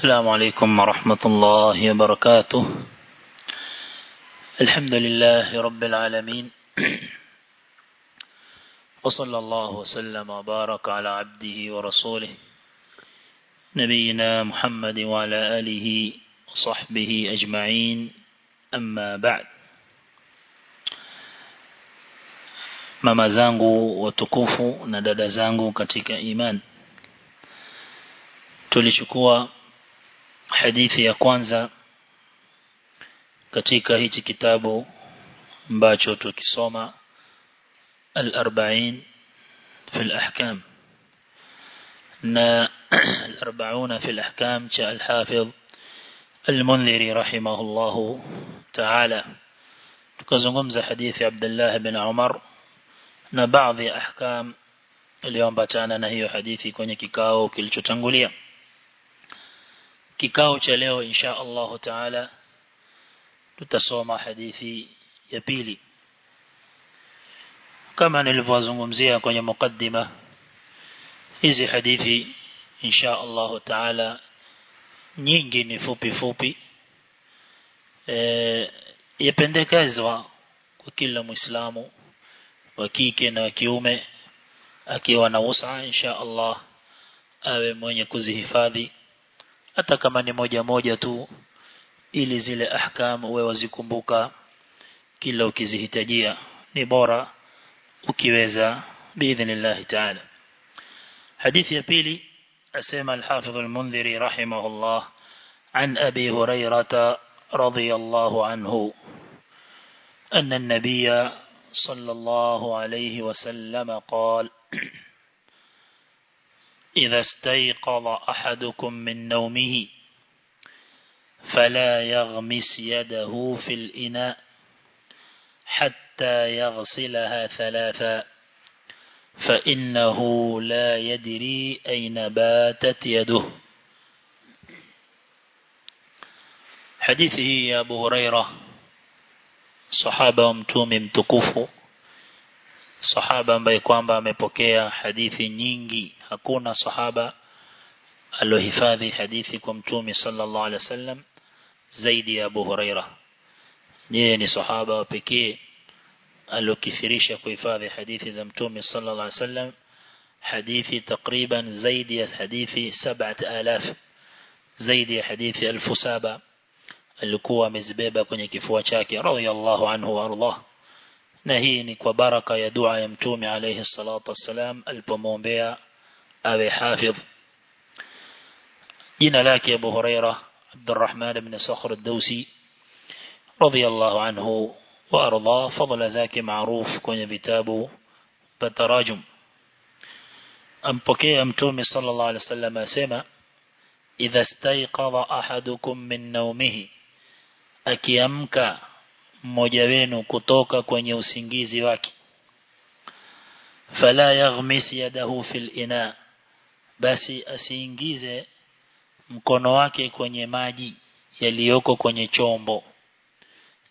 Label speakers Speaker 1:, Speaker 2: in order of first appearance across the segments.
Speaker 1: السلام عليكم ورحمة الله وبركاته. الحمد لله رب العالمين. وصلى الله وسلم وبارك على عبده ورسوله نبينا محمد وعلى آله وصحبه أجمعين. أما بعد. Mama zangu watukufu na dada zangu katika iman. Tulichukua hadithi ya kwanza katika hichi kitabu ambacho tukisoma al-40 fi al-ahkam na al-40 fi al-ahkam cha al-hafidh al-munziri rahimahullahu ta'ala tukazungumza hadithi Abdullah bin Umar na baadhi ya ahkam iliyoambatana na hiyo hadithi kwenye kikao kilichotangulia kikao cha leo insha Allah taala tutasoma hadithi ya pili. Kama nilivyozungumzia kwenye mukaddima hizi hadithi insha Allah taala nyingi ni fupi fupi. E, yapendekezwa kwa kila muislamu wa kike na wa kiume akiwa na usa insha Allah awe mwenye kuzihifadhi hata kama ni moja moja tu ili zile ahkam uwe wazikumbuka kila ukizihitajia ni bora ukiweza biidhnillah ta'ala hadithi ya pili asema al-Hafidh al-Mundhiri rahimahullah أبي هريرة رضي الله عنه أن النبي صلى الله عليه وسلم قال إذا استيقظ أحدكم من نومه فلا يغمس يده في الإناء حتى يغسلها ثلاثا فإنه لا يدري أين باتت يده. حديثه يا أبو هريرة صحابة ومتوم متكوفو sahaba ambaye kwamba amepokea hadithi nyingi. Hakuna sahaba alohifadhi hadithi kwa mtume sallallahu alaihi wasallam zaidi ya Abu Huraira. Yeye ni sahaba wa pekee alokithirisha kuhifadhi hadithi za mtume sallallahu alaihi wasallam hadithi takriban zaidi ya hadithi 7000 zaidi ya hadithi 1700 alikuwa amezibeba kwenye kifua chake radiyallahu anhu wa ardhahu نهي نكوى بركة يدعى يمتومي عليه الصلاة والسلام. البموم بيا أبي حافظ. جينا لك يا أبو هريرة عبد الرحمن بن صخر الدوسي رضي الله عنه وأرضاه. فضل ذاك معروف كون بتابه بالتراجم أم بكي يمتومي صلى الله عليه وسلم سيما إذا استيقظ أحدكم من نومه أكيمك أكيمك؟ Mmoja wenu kutoka kwenye usingizi wake. Fala yaghmis yadahu fil ina basi asiingize mkono wake kwenye maji yaliyoko kwenye chombo.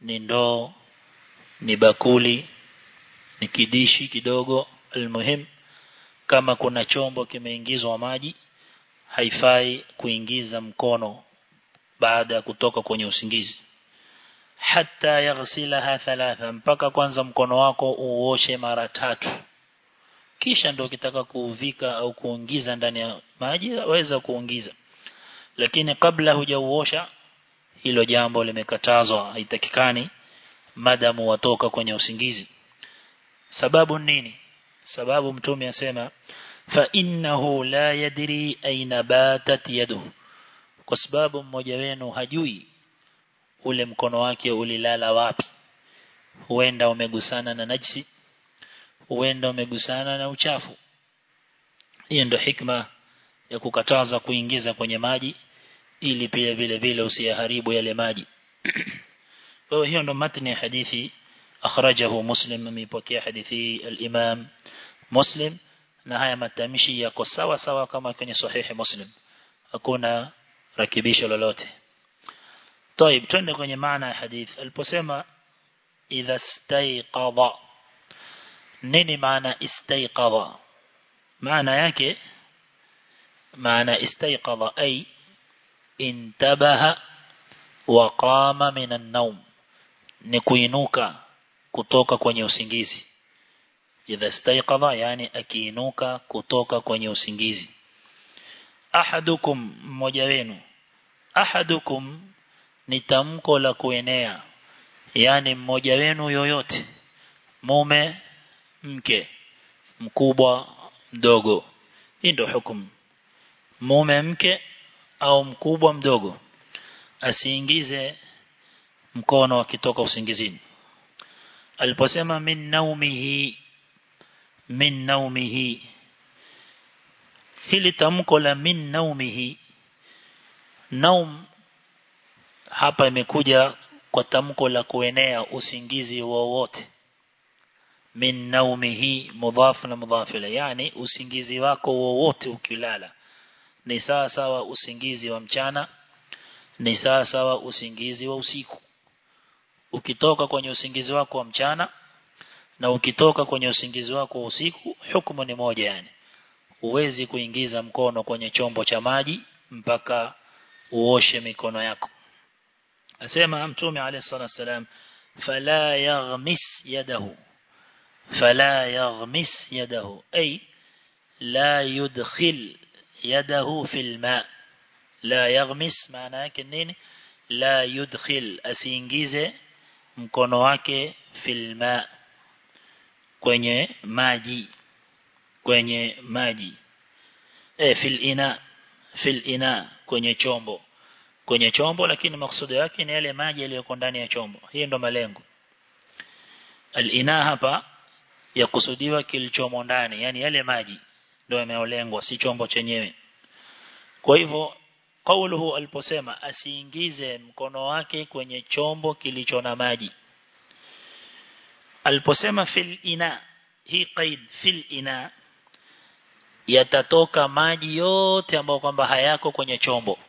Speaker 1: Ni ndoo ni bakuli ni kidishi kidogo. Almuhim kama kuna chombo kimeingizwa maji haifai kuingiza mkono baada ya kutoka kwenye usingizi hatta yaghsilaha thalatha mpaka kwanza mkono wako uoshe mara tatu. Kisha ndio ukitaka kuuvika au kuingiza ndani ya maji waweza kuingiza lakini kabla hujauosha hilo jambo limekatazwa haitakikani madamu watoka kwenye usingizi. Sababu nini? Sababu mtume asema fa innahu la yadri aina batat yaduhu. Kwa sababu mmoja wenu hajui ule mkono wake ulilala wapi? Huenda umegusana na najisi huenda umegusana na uchafu. Hiyo ndio hikma ya kukataza kuingiza kwenye maji ili pia vile vile usiyaharibu yale maji. Kwa hiyo hiyo ndo matni ya hadithi akhrajahu muslim mipokea hadithi al-imam muslim na haya matamshi yako sawa sawa kama kwenye sahihi muslim. Hakuna rakibisho lolote طيب twende kwenye maana ya hadith aliposema idha istayqadha nini maana istayqadha maana yake maana istayqadha ay intabaha wa qama minan naum ni kuinuka kutoka kwenye usingizi idha istayqadha yani akiinuka kutoka kwenye usingizi ahadukum mmoja wenu ahadukum ni tamko la kuenea yani mmoja wenu yoyote mume mke mkubwa mdogo. Hii ndio hukumu. Mume mke au mkubwa mdogo asiingize mkono akitoka usingizini. Aliposema min naumihi min naumihi hili tamko la min naumihi naum hapa imekuja kwa tamko la kuenea usingizi wowote. Min naumihi mudhaf na mudhaf yani usingizi wako wowote ukilala. Ni sawa sawa usingizi wa mchana ni sawa sawa usingizi wa usiku. Ukitoka kwenye usingizi wako wa mchana na ukitoka kwenye usingizi wako wa usiku hukumu ni moja yani. Uwezi kuingiza mkono kwenye chombo cha maji mpaka uoshe mikono yako asema mtume alayhi salatu wasalam fala yaghmis yadahu fala yaghmis yadahu ay la yudkhil yadahu fil ma la yaghmis maana yake nini la yudkhil asiingize mkono wake fil ma kwenye maji kwenye maji eh fil ina fil ina kwenye chombo kwenye chombo lakini maksudi yake ni yale maji yaliyoko ndani ya chombo. Hii ndo malengo. Alina hapa hapa yakusudiwa kilichomo ndani yani yale maji ndio yameolengwa si chombo chenyewe. Kwa hivyo kauluhu aliposema asiingize mkono wake kwenye chombo kilicho na maji. Aliposema fil ina hii qaid fil ina yatatoka maji yote ambayo kwamba hayako kwenye chombo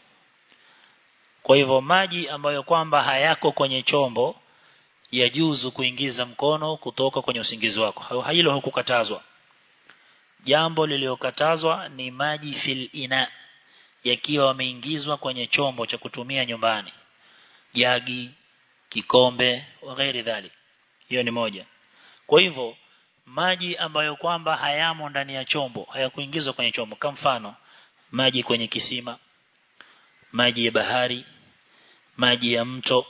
Speaker 1: kwa hivyo maji ambayo kwamba hayako kwenye chombo yajuzu kuingiza mkono kutoka kwenye usingizi wako. Hilo hukukatazwa jambo liliokatazwa ni maji fil ina yakiwa yameingizwa kwenye chombo cha kutumia nyumbani. Jagi kikombe wa ghairi dhalik. Hiyo ni moja. Kwa hivyo maji ambayo kwamba hayamo ndani ya chombo hayakuingizwa kwenye chombo. Kama mfano maji kwenye kisima maji ya bahari maji ya mto.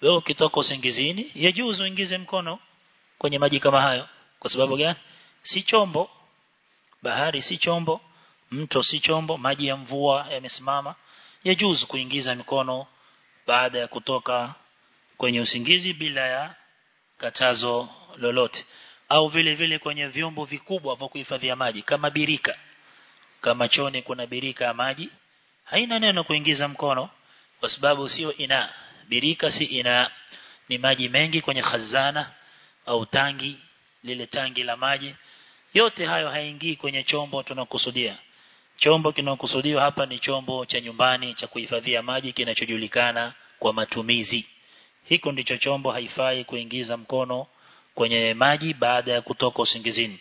Speaker 1: Wewe ukitoka usingizini yajuzu uingize mkono kwenye maji kama hayo. Kwa sababu gani? Si chombo. Bahari si chombo mto si chombo maji ya mvua yamesimama. Yajuzu kuingiza mikono baada ya kutoka kwenye usingizi bila ya katazo lolote. Au vile vile kwenye vyombo vikubwa vya kuhifadhia maji kama birika. Kama choni kuna birika ya maji haina neno kuingiza mkono kwa sababu sio ina birika si ina. Ni maji mengi kwenye khazana au tangi lile tangi la maji. Yote hayo haingii kwenye chombo tunakusudia. Chombo kinachokusudiwa hapa ni chombo cha nyumbani cha kuhifadhia maji kinachojulikana kwa matumizi. Hiko ndicho chombo haifai kuingiza mkono kwenye maji baada ya kutoka usingizini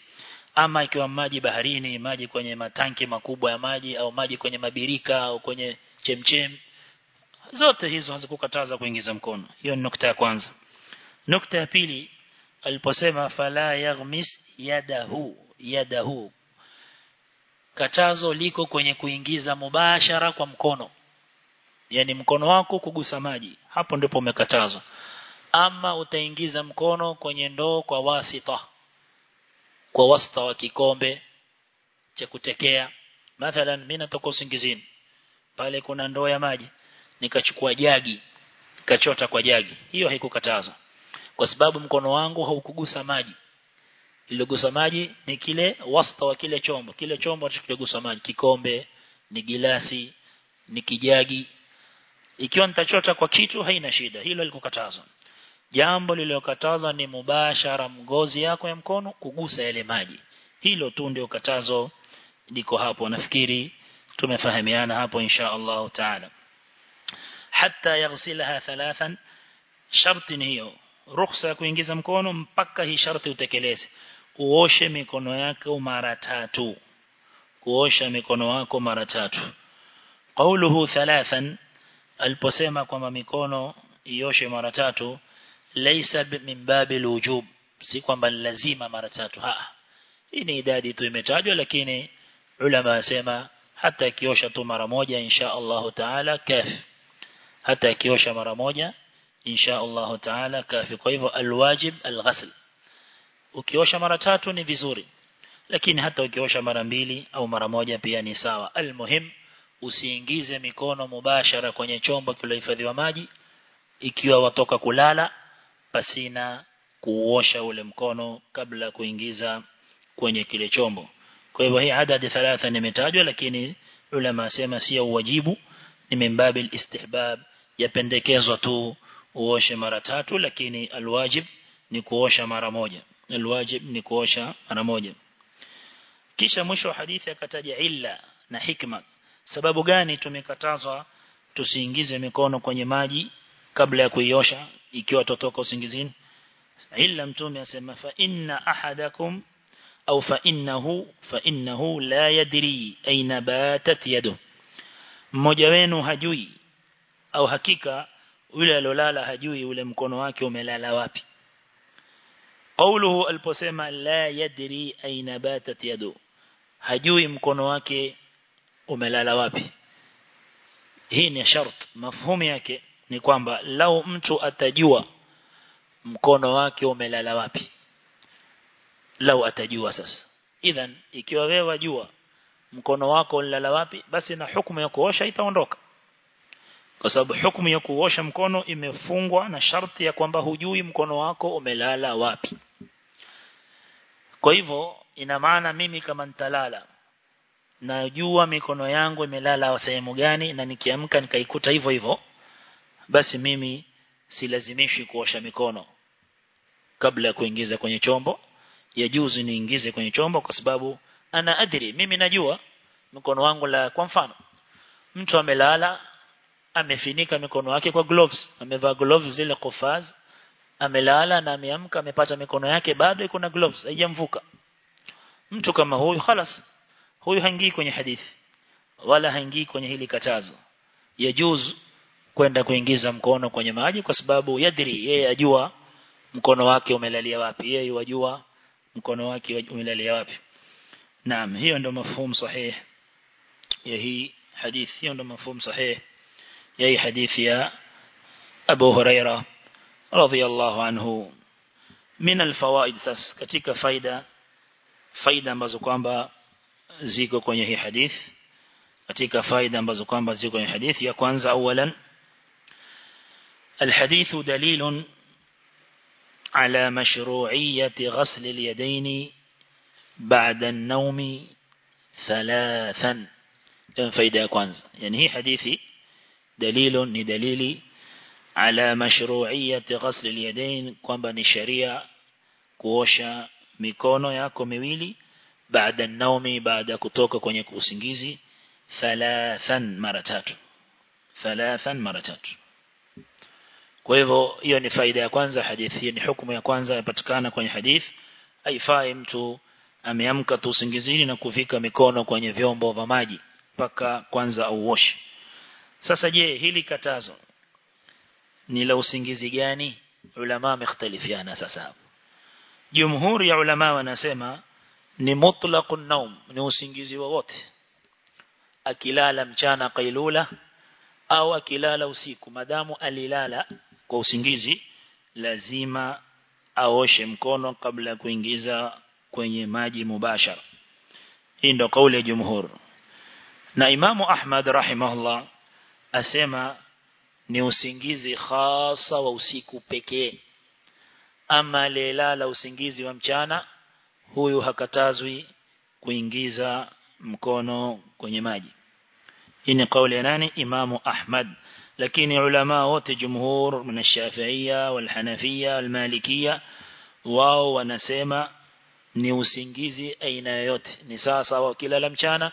Speaker 1: ama ikiwa maji baharini maji kwenye matanki makubwa ya maji au maji kwenye mabirika au kwenye chemchem zote hizo hazikukataza kuingiza mkono. Hiyo ni nukta ya kwanza. Nukta ya pili aliposema fala yaghmis yadahu yadahu. Katazo liko kwenye kuingiza mubashara kwa mkono. Yani mkono wako kugusa maji. Hapo ndipo umekatazwa. Ama utaingiza mkono kwenye ndoo kwa wasita kwa wasta wa kikombe cha kutekea. Mathalan mimi natoka usingizini. Pale kuna ndoo ya maji nikachukua jagi kachota kwa jagi. Hiyo haikukataza. Kwa sababu mkono wangu haukugusa maji. Iligusa maji ni kile wasta wa kile chombo. Kile chombo kilichogusa maji. Kikombe ni gilasi ni kijagi. Ikiwa nitachota kwa kitu haina shida. Hilo likukatazwa jambo lililokatazwa ni mubashara mgozi yako ya mkono kugusa yale maji. Hilo tu ndio katazo. Liko hapo nafikiri tumefahamiana hapo insha Allah taala. Hatta yaghsilaha thalathan sharti ni hiyo. Ruhusa ya kuingiza mkono mpaka hii sharti utekeleze. Uoshe mikono yako mara tatu. Kuosha mikono yako mara tatu. Qawluhu thalathan aliposema kwamba mikono ioshe mara tatu laysa min babil wujub. Si kwamba lazima mara tatu. Ha. Hii ni idadi tu imetajwa lakini ulama wasema hata akiosha tu mara moja insha Allah taala kafi hata akiosha mara moja insha Allah taala kafi kwa hivyo alwajib alghasl. Ukiosha mara tatu ni vizuri lakini hata ukiosha mara mbili au mara moja pia ni sawa. Almuhim usiingize mikono mubashara kwenye chombo kilohifadhiwa maji ikiwa watoka kulala pasina kuosha ule mkono kabla kuingiza kwenye kile chombo. Kwa hivyo hii adadi thalatha nimetajwa lakini ulama asema sio wajibu. Ni mimbabil istihbab yapendekezwa tu uoshe mara tatu lakini alwajib ni kuosha mara moja. Alwajib ni kuosha mara moja. Kisha mwisho wa hadithi akataja illa na hikma. Sababu gani tumekatazwa tusiingize mikono kwenye maji kabla ya kuiosha ikiwa totoka usingizini. Illa mtume asema fa inna ahadakum au fa innahu fa innahu la yadri aina batat yadu. Mmoja wenu hajui au hakika yule alolala hajui ule mkono wake umelala wapi. Qawluhu aliposema la yadri aina batat yadu hajui mkono wake umelala wapi. Hii ni shart mafhumu yake ni kwamba lau mtu atajua mkono wake umelala wapi lau atajua sasa. Idhan ikiwa wewe wajua mkono wako ulala wapi basi na hukumu ya kuosha itaondoka. Kwa sababu hukumu ya kuosha mkono imefungwa na sharti ya kwamba hujui mkono wako umelala wapi. Kwa hivyo ina maana mimi kama nitalala najua mikono yangu imelala sehemu gani na nikiamka nikaikuta hivyo hivyo basi mimi silazimishi kuosha mikono kabla ya kuingiza kwenye chombo yajuzu niingize kwenye chombo kwa sababu ana adri mimi najua mkono wangu la kwa mfano mtu amelala amefinika mikono yake kwa gloves amevaa gloves zile kufaz amelala na ameamka amepata mikono yake bado iko na gloves haijamvuka mtu kama huyu خلاص huyu haingii kwenye hadithi wala haingii kwenye hili katazo yajuzu kwenda kuingiza mkono kwenye maji kwa sababu yadri yeye ajua mkono wake umelalia wapi yeye yajua mkono wake umelalia wapi. Naam hiyo ndio mafhumu sahihi ya hii hadithi hiyo ndio mafhumu sahihi ya hii hadithi ya Abu Huraira radhiyallahu anhu. Min alfawaid sas katika faida faida ambazo kwamba ziko kwenye hii hadithi katika faida ambazo kwamba ziko kwenye hadithi ya kwanza awalan الحديث دليل على مشروعية غسل اليدين بعد النوم ثلاثا. يعني هي حديثي دليل ندليلي على مشروعية غسل اليدين كما نشريع كوشا ميكونو ياكو ميويلي بعد النوم بعد كتوكو كونيكو سنجيزي ثلاثا مرتات ثلاثا مرتات kwa hivyo hiyo ni faida ya kwanza hadithi ni hukumu ya kwanza yapatikana kwenye hadithi haifai mtu ameamka tu usingizini na kuvika mikono kwenye vyombo vya maji paka kwanza auoshe. Sasa je hili katazo ni la usingizi gani? Ulama wamehtalifiana sasa hapo. Jumhuri ya ulama wanasema ni mutlaqun naum ni usingizi wowote. Akilala mchana kailula au akilala usiku madamu alilala kwa usingizi lazima aoshe mkono kabla ya kuingiza kwenye maji mubashara. Hii ndio kauli ya jumhur. Na imamu Ahmad rahimahullah asema ni usingizi hasa wa usiku pekee. Ama lelala usingizi wa mchana huyu hakatazwi kuingiza mkono kwenye maji. Hii ni kauli ya nani? Imamu Ahmad لكن علماء تجمهور من الشافعية والحنفية والمالكية واو ونسيما نيوسينجيزي أين يوت نساسا وكلا لمشانا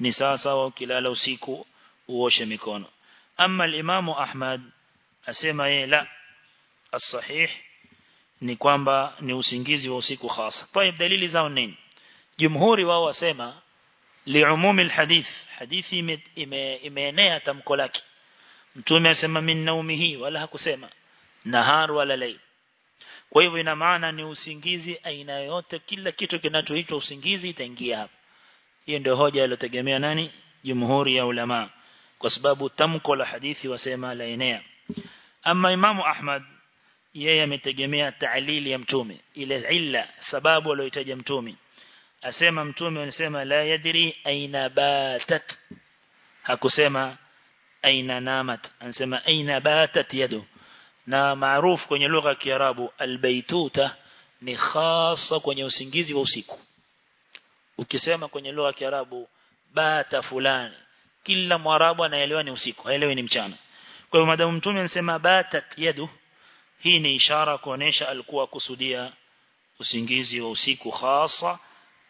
Speaker 1: نساسا وكلا لوسيكو ووشمكون أما الإمام أحمد أسيما لا الصحيح نيكوانبا نيوسينجيزي ووسيكو خاص طيب دليل زونين جمهوري واو سيما لعموم الحديث حديثي إمينيا تمكولاكي mtume asema min naumihi wala hakusema nahar wala layl. Kwa hivyo ina maana ni usingizi aina yote kila kitu kinachoitwa usingizi itaingia hapa. Hiyo ndio hoja iliyotegemea nani? Jumhuri ya ulama. Kwa sababu tamko la hadithi wasema la enea ama imamu ahmad yeye ametegemea ta'lili ya mtume ile illa sababu aliyotaja mtume. Asema mtume anasema la yadri aina batat. Hakusema aina namat. Anasema aina batat yadu. Na maarufu kwenye lugha ya Kiarabu albaituta ni hasa kwenye usingizi wa usiku. Ukisema kwenye lugha ya Kiarabu bata fulani. Kila mwarabu anaelewa ni usiku haelewi ni mchana. Kwa hiyo madamu mtume anasema batat yadu. Hii ni ishara kuonesha alikuwa kusudia usingizi wa usiku hasa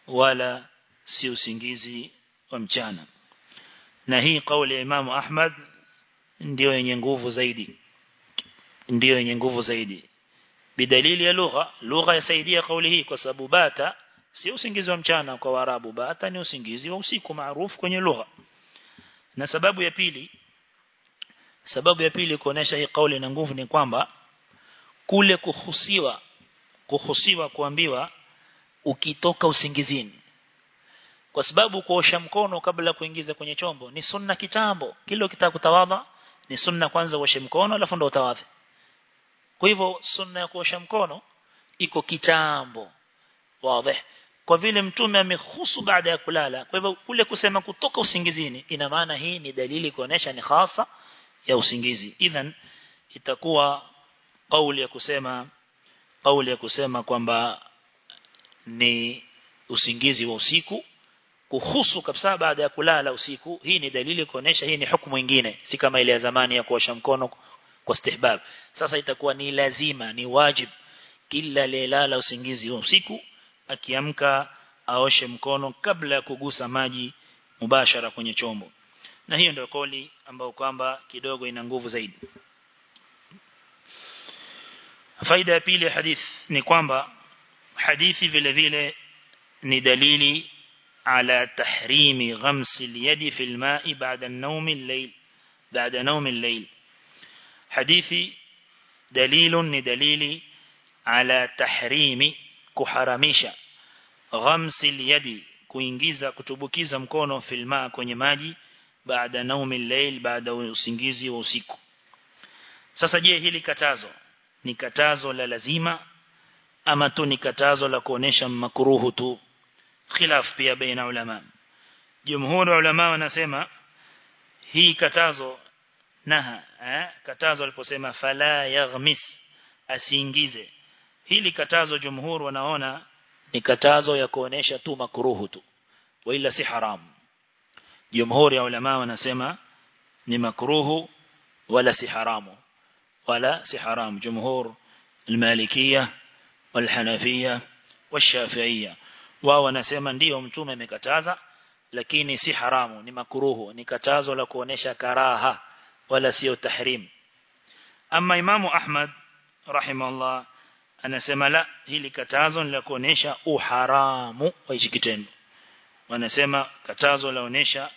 Speaker 1: wala si usingizi wa mchana na hii kauli ya Imam Ahmad ndio yenye nguvu zaidi. Ndio yenye nguvu zaidi. Bidalili ya lugha lugha yasaidia kauli hii kwa sababu bata si usingizi wa mchana kwa warabu bata ni usingizi wa usiku maarufu kwenye lugha. Na sababu ya pili sababu ya pili kuonesha hii kauli na nguvu ni kwamba kule kuhusiwa kuhusiwa kuambiwa ukitoka usingizini kwa sababu kuosha mkono kabla kuingiza kwenye chombo ni sunna kitambo. Kile ukitaka kutawadha ni sunna kwanza uoshe mkono alafu ndo utawadhi. Kwa hivyo sunna ya kuosha mkono iko kitambo. Wazi. Kwa vile mtume amehusu baada ya kulala kwa hivyo kule kusema kutoka usingizini ina maana hii ni dalili kuonesha ni hasa ya usingizi. Idhan itakuwa kauli ya kusema kauli ya kusema kwamba ni usingizi wa usiku kuhusu kabisa baada ya kulala usiku. Hii ni dalili kuonesha hii ni hukumu nyingine si kama ile ya zamani ya kuosha mkono kwa istihbab. Sasa itakuwa ni lazima ni wajib kila lelala usingizi usiku akiamka aoshe mkono kabla ya kugusa maji mubashara kwenye chombo. Na hiyo ndio kauli ambayo kwamba kidogo ina nguvu zaidi. Faida ya pili ya hadithi ni kwamba hadithi vile vile ni dalili على تحريم غمس اليد في الماء بعد النوم الليل بعد نوم الليل حديثي دليل دليل على تحريم كحرميشا غمس اليد kuingiza kutubukiza mkono filma kwenye maji baada naumi layl baada usingizi wa usiku sasa je hili katazo ni katazo la lazima ama tu ni katazo la kuonesha makruhu tu خلاف بيا بين علماء. جمهور علماء نسمى هي كتازو نها كتازو القسمة فلا يغمس أسينجيز هي لكتازو جمهور ونهونا نكتازو يكونيش تو مكروه وإلا سي حرام. جمهور علماء نسمى نمكروه ولا سي حرام. ولا سي حرام. جمهور المالكية والحنفية والشافعية. Wao wanasema ndio mtume amekataza lakini si haramu ni makuruhu ni katazo la kuonesha karaha wala sio tahrim. Ama imamu ahmad rahimahullah anasema la hili katazo ni la kuonesha uharamu wa hichi kitendo. Wanasema katazo laonesha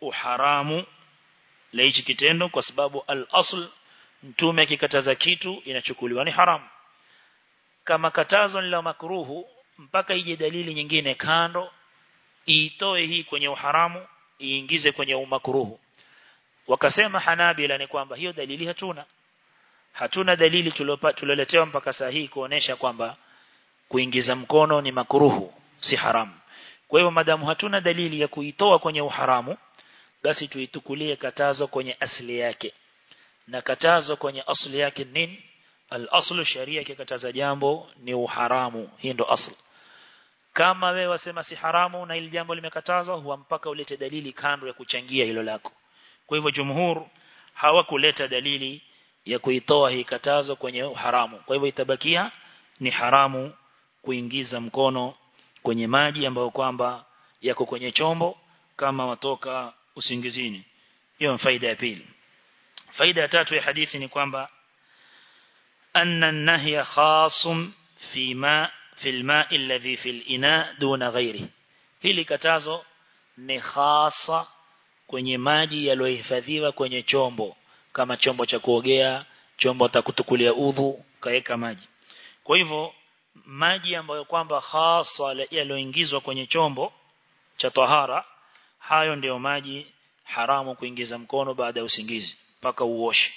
Speaker 1: uharamu la hichi kitendo kwa sababu al-asl mtume akikataza kitu inachukuliwa ni haramu. Kama katazo ni la makruhu mpaka ije dalili nyingine kando iitoe hii kwenye uharamu iingize kwenye umakruhu. Wakasema hanabila ni kwamba hiyo dalili hatuna. Hatuna dalili tuloletewa mpaka saa hii kuonesha kwamba kuingiza mkono ni makruhu si haramu. Kwa hiyo madamu hatuna dalili ya kuitoa kwenye uharamu basi tuitukulie katazo kwenye asili yake. Na katazo kwenye asili yake nini? Al-aslu sharia kikataza jambo ni uharamu. Hii ndo asli kama wewe wasema si haramu na ili jambo limekatazwa huwa mpaka ulete dalili kando ya kuchangia hilo lako. Kwa hivyo jumhur hawakuleta dalili ya kuitoa hii katazo kwenye haramu. Kwa hivyo itabakia ni haramu kuingiza mkono kwenye maji ambayo kwamba yako kwenye chombo kama watoka usingizini. Hiyo faida ya pili. Faida ya tatu ya hadithi ni kwamba anna an-nahya khasum fi ma في الماء الذي في الإناء دون غيره hili katazo ni hasa kwenye maji yaliyohifadhiwa kwenye chombo kama chombo cha kuogea chombo atakutukulia udhu kaeka maji kwa hivyo maji ambayo kwamba hasa yaliyoingizwa kwenye chombo cha tahara hayo ndio maji haramu kuingiza mkono baada ya usingizi mpaka uoshe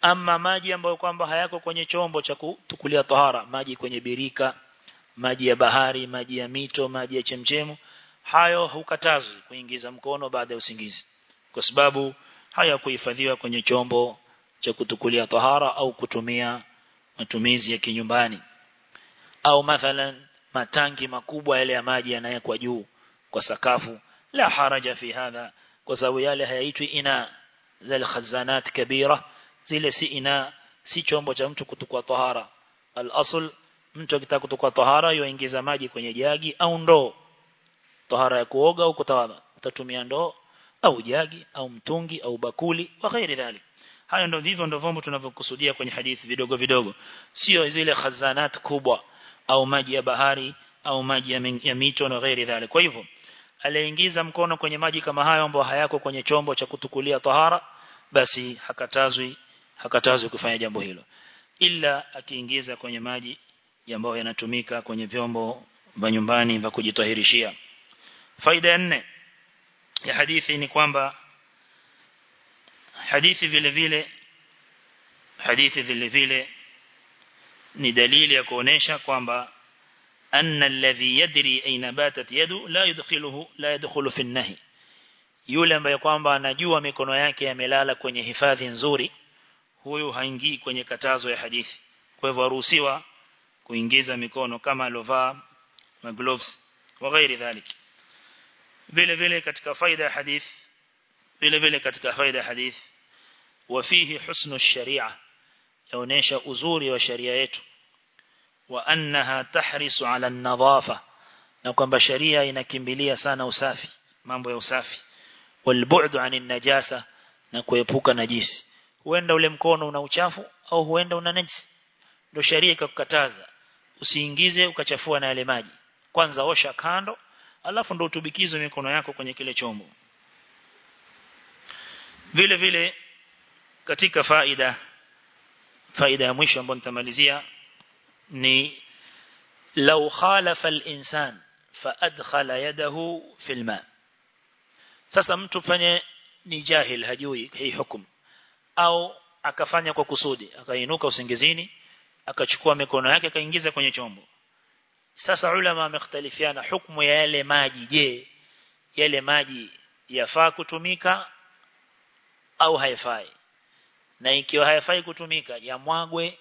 Speaker 1: ama maji ambayo kwamba hayako kwenye chombo cha kutukulia tahara maji kwenye birika maji ya bahari maji ya mito maji ya chemchemu hayo hukatazwi kuingiza mkono baada ya usingizi. Kwa sababu haya kuhifadhiwa kwenye chombo cha kutukulia tahara au kutumia matumizi ya kinyumbani. Au mathalan matangi makubwa yale ya maji yanayokuwa juu kwa sakafu. La haraja fi hadha kwa sababu yale hayaitwi ina zile khazanat kabira. Zile si ina si chombo cha mtu kutukua tahara. Al-asl mtu akitaka kutoka tahara yoingiza maji kwenye jagi au ndoo. Tahara ya kuoga au kutawadha utatumia ndoo au jagi au mtungi au bakuli wa ghairi dhalik. Hayo ndio vivyo ndio vombo tunavyokusudia kwenye hadithi vidogo vidogo. Sio zile khazanat kubwa au maji ya bahari au maji ya, mito na ghairi dhalik. Kwa hivyo aliingiza mkono kwenye maji kama hayo ambayo hayako kwenye chombo cha kutukulia tahara basi hakatazwi hakatazwi kufanya jambo hilo. Ila akiingiza kwenye maji ambayo yanatumika kwenye vyombo vya nyumbani vya kujitahirishia. Faida nne ya hadithi ni kwamba hadithi vile vile hadithi vile vile ni dalili ya kuonesha kwamba anna alladhi yadri aina batat yadu la yudkhiluhu la yadkhulu fi an-nahy. Yule ambaye kwamba anajua mikono yake yamelala kwenye hifadhi nzuri huyu haingii kwenye katazo ya hadithi. Kwa hivyo haruhusiwa kuingiza mikono kama alovaa magloves wa ghairi dhalik. Vile vile katika faida ya hadith vile vile katika faida ya hadith wafihi husnu sharia yaonesha uzuri wa sharia yetu. Wa annaha tahrisu ala an-nadhafa na kwamba sharia inakimbilia sana usafi mambo ya usafi. Walbu'du anin najasa na kuepuka najisi. Huenda ule mkono una uchafu au huenda una najisi. Ndio sharia ikakukataza usiingize ukachafua na yale maji. Kwanza osha kando alafu ndo utubikize mikono yako kwenye kile chombo. Vile vile katika faida faida ya mwisho ambayo nitamalizia ni law khalafa al-insan fa adkhala yadahu fil ma. Sasa mtu fanye ni jahil hajui hii hukumu au akafanya kwa kusudi akainuka usingizini akachukua mikono yake akaingiza kwenye chombo. Sasa ulama wamekhtalifiana hukumu ya yale maji. Je yale maji yafaa kutumika au haifai? Na ikiwa haifai kutumika yamwagwe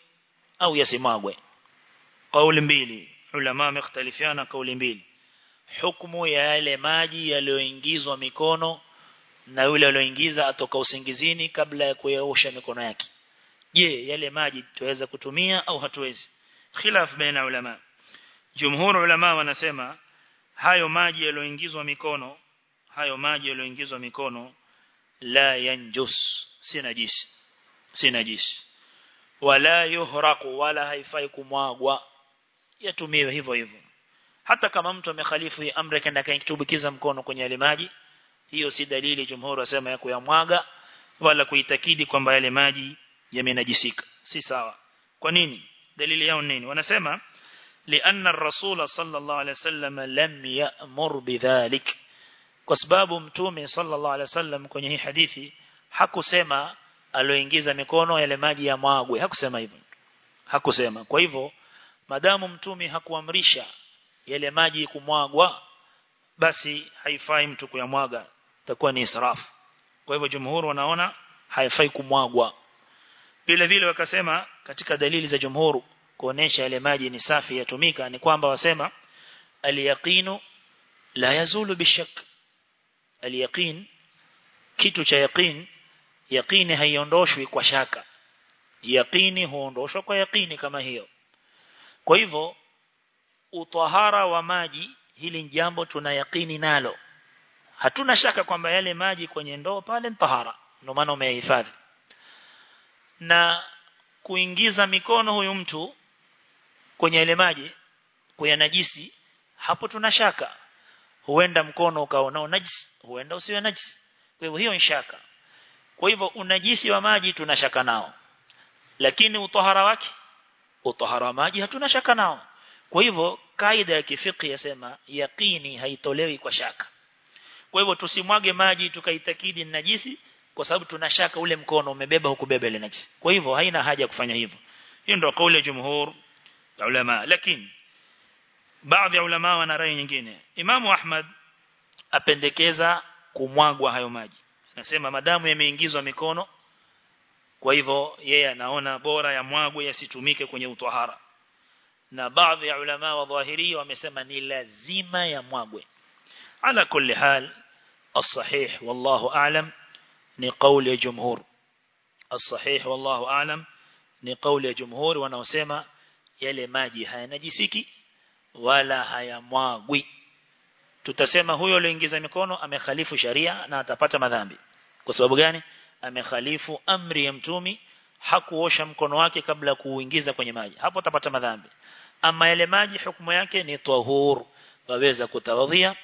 Speaker 1: au yasimwagwe? Kauli mbili. Ulama wamekhtalifiana kauli mbili. Hukumu ya yale maji yaliyoingizwa mikono na yule aliyoingiza atoka usingizini kabla ya kuyaosha mikono yake je yale maji tuweza kutumia au hatuwezi? Khilaf baina ulama. Jumhur ulama wanasema hayo maji yaloingizwa mikono hayo maji yaloingizwa mikono la yanjus si najisi si najisi. Wala yuhraqu wala haifai kumwagwa. Yatumiwe hivyo hivyo. Hata kama mtu amekhalifu amri kenda kaitubikiza mkono kwenye yale maji hiyo si dalili jumhuri wasema ya kuyamwaga wala kuitakidi kwamba yale maji yamenajisika si sawa kwa nini dalili yao nini wanasema لأن الرسول صلى الله عليه وسلم لم يأمر بذلك kwa sababu mtume sallallahu alaihi wasallam kwenye hii hadithi hakusema aloingiza mikono yale maji ya mwagwe hakusema hivyo hakusema kwa hivyo madamu mtume hakuamrisha yale maji kumwagwa basi haifai mtu kuyamwaga itakuwa ni israfu kwa hivyo jumhur wanaona haifai kumwagwa vile vile wakasema katika dalili za jumhuru kuonesha yale maji ni safi yatumika ni kwamba wasema aliyaqinu la yazulu bishak. Aliyaqin kitu cha yaqin yaqini haiondoshwi kwa shaka. Yaqini huondoshwa kwa yaqini kama hiyo. Kwa hivyo utahara wa maji hili jambo tuna yaqini nalo. Hatuna shaka kwamba yale maji kwenye ndoo pale ni tahara. Ndio maana umehifadhi na kuingiza mikono huyu mtu kwenye ile maji kuyanajisi hapo tuna shaka. Huenda mkono ukaona najisi huenda usiwe najisi. Kwa hivyo hiyo ni shaka. Kwa hivyo unajisi wa maji tunashaka nao. Lakini utohara wake utohara wa maji hatuna shaka nao. Kwa hivyo kaida ya kifiki yasema yaqini haitolewi kwa shaka. Kwa hivyo tusimwage maji tukaitakidi najisi kwa sababu tunashaka ule mkono umebeba hukubeba ile najisi kwa hivyo haina haja ya kufanya hivyo hiyo ndio kauli ya jumhur ya ulama lakini baadhi ya ulama wana rai nyingine Imamu Ahmad apendekeza kumwagwa hayo maji anasema madamu yameingizwa mikono kwa hivyo yeye anaona bora ya mwagwe yasitumike kwenye utahara na baadhi ya ulama wa dhahiri wamesema ni lazima ya mwagwe ala kulli hal الصحيح والله أعلم ni kauli ya jumhur. As-sahih wallahu alam ni kauli ya jumhur wanaosema yale maji hayanajisiki wala hayamwagwi. Tutasema huyo alioingiza mikono amekhalifu sharia na atapata madhambi. Kwa sababu gani? Amekhalifu amri ya mtumi hakuosha mkono wake kabla kuuingiza kwenye maji. Hapo atapata madhambi. Ama yale maji hukumu yake ni tahur. Waweza kutawadhia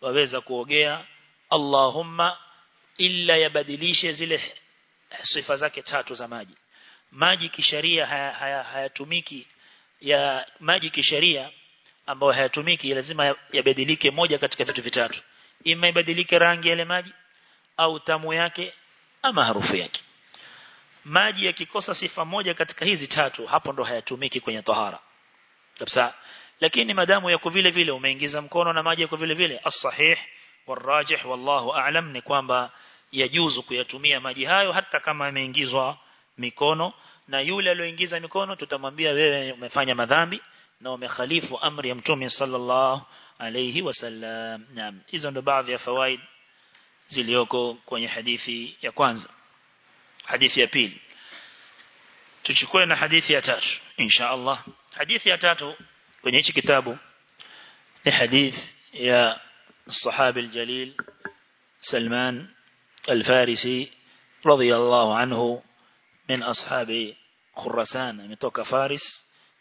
Speaker 1: waweza kuogea Allahumma illa yabadilishe zile sifa zake tatu za maji. Maji kisheria hayatumiki haya, haya ya maji kisheria ambayo hayatumiki lazima yabadilike moja katika vitu vitatu. Ima ibadilike rangi yale maji au tamu yake ama harufu yake. Maji yakikosa sifa moja katika hizi tatu hapo ndo hayatumiki kwenye tahara. Kabisa. Lakini madamu yako vile vile umeingiza mkono na maji yako vile vile. As-sahih warajih wallahu a'lam ni kwamba yajuzu kuyatumia maji hayo hata kama yameingizwa mikono na yule aliyoingiza mikono tutamwambia wewe umefanya madhambi na umekhalifu amri ya mtume sallallahu alayhi wasallam naam hizo ndo baadhi ya fawaid zilioko kwenye hadithi ya kwanza hadithi ya pili tuchukue na hadithi ya tatu insha Allah hadithi ya tatu kwenye hichi kitabu ni hadith ya الصحابي الجليل سلمان الفارسي رضي الله عنه من أصحاب خراسان. يعني متوك فارس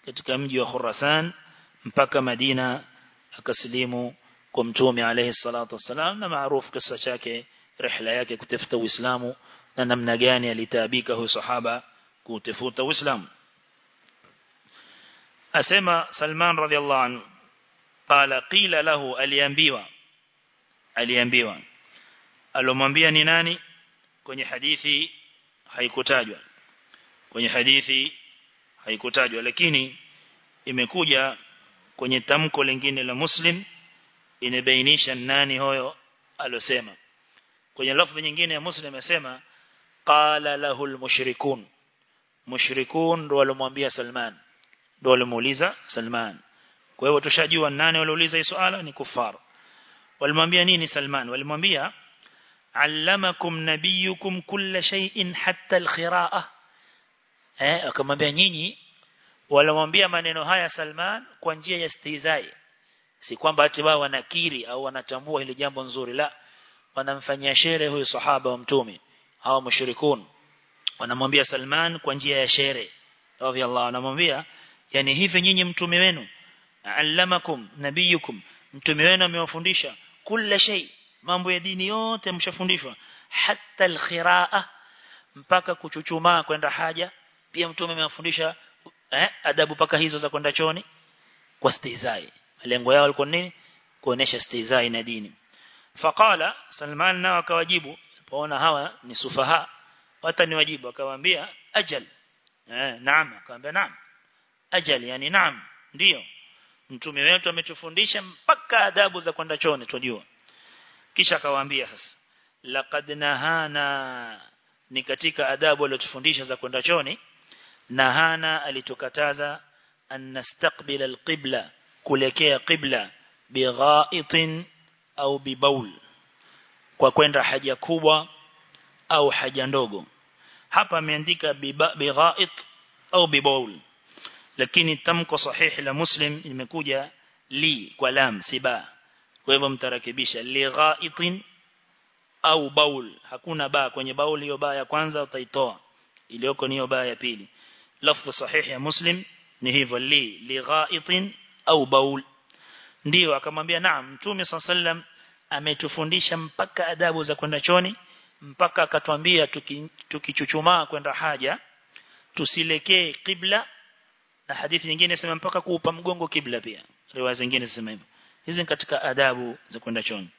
Speaker 1: كتكمجي خرسان مبكى مدينة أكسليم كمتومي عليه الصلاة والسلام. نمعروف قصة شاكي رحلة ياكي كتفتو إسلام ننمنغاني لتابيكه صحابة كتفتو إسلام أسمى سلمان رضي الله عنه قال قيل له أليان بيوان أليان بيوان alomwambia ni nani? Kwenye hadithi haikutajwa. Kwenye hadithi haikutajwa. Lakini imekuja kwenye tamko lingine la Muslim inabainisha nani huyo alosema. Kwenye lafzi nyingine ya Muslim amesema qala lahu almushrikun. Mushrikun ndo walomwambia Salman. Ndo walomuuliza Salman. Kwa hivyo tushajua nani waliouliza hii swala ni kufar. Walimwambia nini Salman? Walimwambia allamakum nabiyukum kulla shay'in hatta alqira'a eh akamwambia nyinyi walimwambia maneno haya Salman kwa njia ya istizai si kwamba ati wao wanakiri au wanatambua hili jambo nzuri la. Wanamfanyia shere huyu sahaba wa mtume. Hawa mushrikun. Wanamwambia Salman kwa njia ya shere. Radhiallahu anamwambia yani hivi nyinyi mtume wenu allamakum nabiyukum mtume wenu amewafundisha kila shay mambo ya dini yote mshafundishwa hata alqiraa mpaka kuchuchumaa kwenda haja. Pia mtume amewafundisha eh, adabu paka hizo za kwenda choni. Kwa stizai lengo yao liko nini? Kuonesha stizai na dini. Faqala Salman nao akawajibu paona hawa ni sufaha hata ni wajibu akawaambia ajal. Eh naam akamwambia naam. Ajal yani naam. Ndio mtume wetu ametufundisha mpaka adabu za kwenda choni tujua kisha akawaambia sasa laqad nahana ni katika adabu aliyotufundisha za kwenda choni nahana alitukataza an nastaqbila alqibla kulekea qibla bighaitin au bibaul kwa kwenda haja kubwa au haja ndogo. Hapa ameandika bighait au bibaul lakini tamko sahihi la muslim imekuja li kwa lam siba kwa hivyo mtarakibisha lighaitin au baul. Hakuna ba. Kwenye baul hiyo ba ya kwanza utaitoa. Iliyoko ni hiyo ba ya pili. Lafzi sahihi ya muslim ni hivyo. Li. Lighaitin au baul. Ndio akamwambia naam mtume sallam ametufundisha mpaka adabu za kwenda choni mpaka akatwambia tukichuchumaa tuki kwenda haja tusilekee kibla. Na hadithi nyingine sema mpaka kuupa mgongo kibla pia. Riwaya zingine zinasema hivyo hizi katika adabu za kwenda chooni.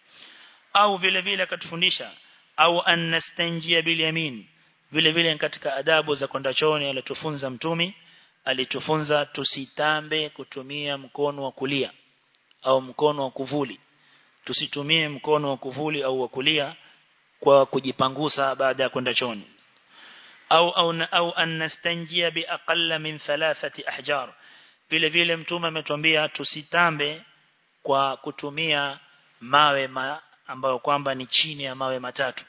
Speaker 1: Au vile vile akatufundisha au anastanjia bil yamin. Vile vile katika adabu za kwenda chooni alitufunza mtumi alitufunza tusitambe kutumia mkono wa kulia au mkono wa kuvuli. Tusitumie mkono wa kuvuli au wa kulia kwa kujipangusa baada ya kwenda chooni. Au au au anastanjia bi aqalla min thalathati ahjar. Vile vile mtume ametuambia tusitambe kwa kutumia mawe ma, ambayo kwamba ni chini ya mawe matatu.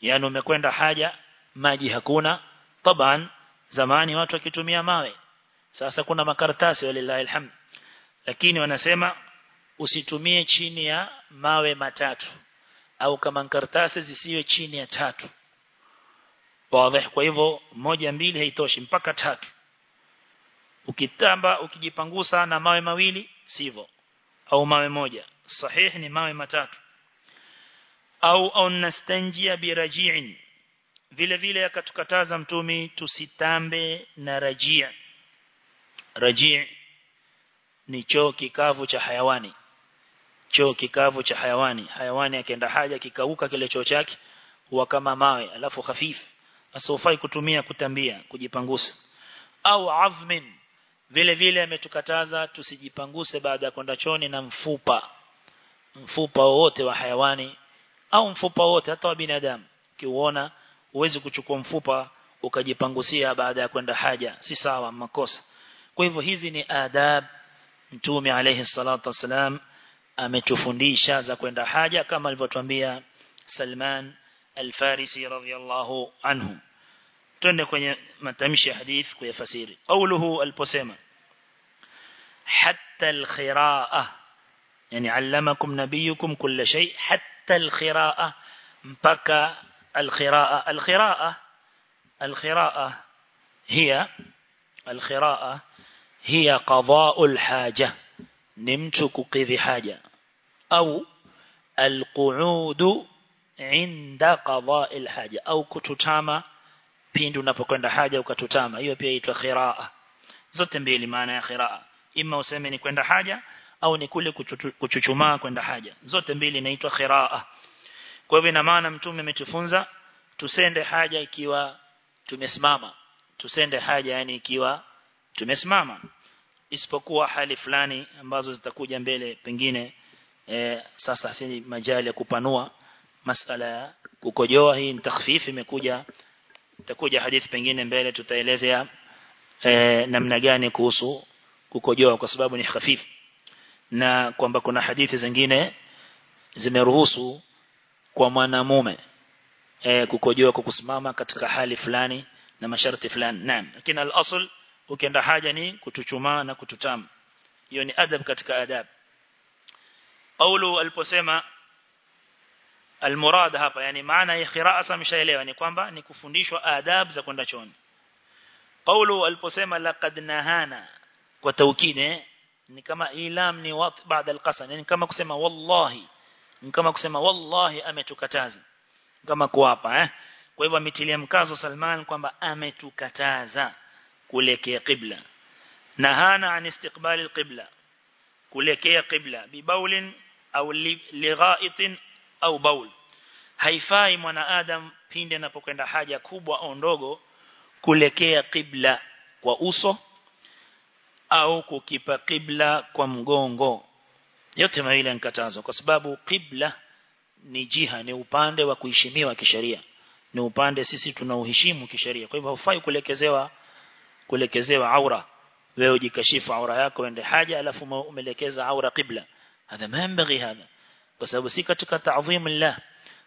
Speaker 1: Yani umekwenda haja maji hakuna. Taban zamani watu wakitumia mawe. Sasa kuna makaratasi walilahi alhamd lakini wanasema usitumie chini ya mawe matatu. Au kama karatasi zisiwe chini ya tatu. Wazi. Kwa hivyo moja mbili haitoshi. Mpaka tatu. Ukitamba ukijipangusa na mawe mawili sivyo au mawe moja. Sahihi ni mawe matatu. Au au nastanjia biraji'in vile vile akatukataza mtumi tusitambe na rajia. Rajia ni choo kikavu cha hayawani. Choo kikavu cha hayawani. Hayawani akienda haja kikauka kile choo chake huwa kama mawe alafu hafifu asofai kutumia kutambia kujipangusa. Au azmin vile vile ametukataza tusijipanguse baada ya kwenda choni na mfupa. Mfupa wote wa hayawani au mfupa wote hata wa binadamu. Kiuona uwezi kuchukua mfupa ukajipangusia baada ya kwenda haja. Si sawa makosa. Kwa hivyo hizi ni adab. Mtume alayhi salatu wasalam ametufundisha za kwenda haja kama alivyotuambia Salman al-Farisi radhiyallahu anhu twende kwenye matamshi ya hadith kuyafasiri. Qawluhu aliposema hatta alkhira'a yani allamakum nabiyukum kulla shay hatta alkhira'a mpaka alkhira'a. Alkhira'a alkhira'a hiya al-khira'a hiya qada'u al-haja ni mtu kukidhi haja. Au al-qu'udu inda qada'i al-haja au kututama pindi unapokwenda haja ukatutama. Hiyo pia inaitwa khiraa zote mbili maana ya khiraa ima useme ni kwenda haja au ni kule kuchuchumaa kwenda haja. Zote mbili inaitwa khiraa kwa hivyo ina maana mtume ametufunza tusende haja ikiwa tumesimama. Tusende haja yani ikiwa tumesimama. Isipokuwa hali fulani ambazo zitakuja mbele pengine e, sasa si majali ya kupanua masala ya kukojoa. Hii ni takhfifi imekuja itakuja hadithi pengine mbele tutaelezea e, namna gani kuhusu kukojoa kwa sababu ni hafifu na kwamba kuna hadithi zingine zimeruhusu kwa mwanamume e, kukojoa kwa kusimama katika hali fulani na masharti fulani. Naam. Lakini al-asl ukienda haja ni kutuchumaa na kututama hiyo ni adab katika adab. Qawlu aliposema almurad hapa yani maana ya qiraa samshaelewa ni kwamba ni kufundishwa adab za kwenda chooni. Qawlu aliposema laqad nahana kwa taukide ni kama ilam ni wat baada alqasam yani kama kusema wallahi ni kama kusema wallahi ametukataza kama kuapa eh. Kwa hivyo ametilia mkazo Salman kwamba ametukataza kuelekea qibla. Nahana au baul. Haifai mwanadamu pindi anapokwenda haja kubwa au ndogo kulekea kibla kwa uso au kukipa kibla kwa mgongo. Yote mawili yankatazwa kwa sababu kibla ni jiha ni upande wa kuheshimiwa kisheria. Ni upande sisi tunauheshimu kisheria. Kwa hivyo haufai kulekezewa kulekezewa aura. Wewe ujikashifu aura yako ende haja alafu umelekeza aura kibla. Hadha mambaghi hadha kwa sababu si katika ta'dhim Allah.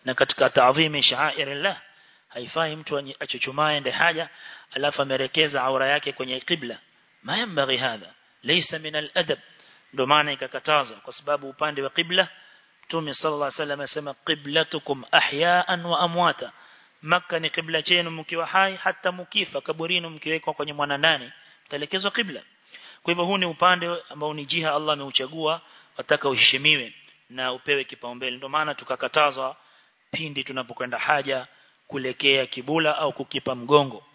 Speaker 1: Na katika ta'dhim sha'air Allah. Haifai mtu achuchumae ende haja alafu amerekeza aura yake kwenye kibla ma yambaghi hadha? Laysa min al-adab ndio maana ikakatazwa kwa sababu upande wa kibla Mtume sallallahu alaihi wasallam asema qiblatukum ahya'an wa amwata. Makka ni kibla chenu mkiwa hai hata mkifa kaburini mkiwekwa kwenye mwanandani mtaelekezwa kibla kwa hivyo huu ni upande ambao ni jiha Allah ameuchagua wataka uheshimiwe na upewe kipaumbele. Ndio maana tukakatazwa pindi tunapokwenda haja kulekea kibula au kukipa mgongo.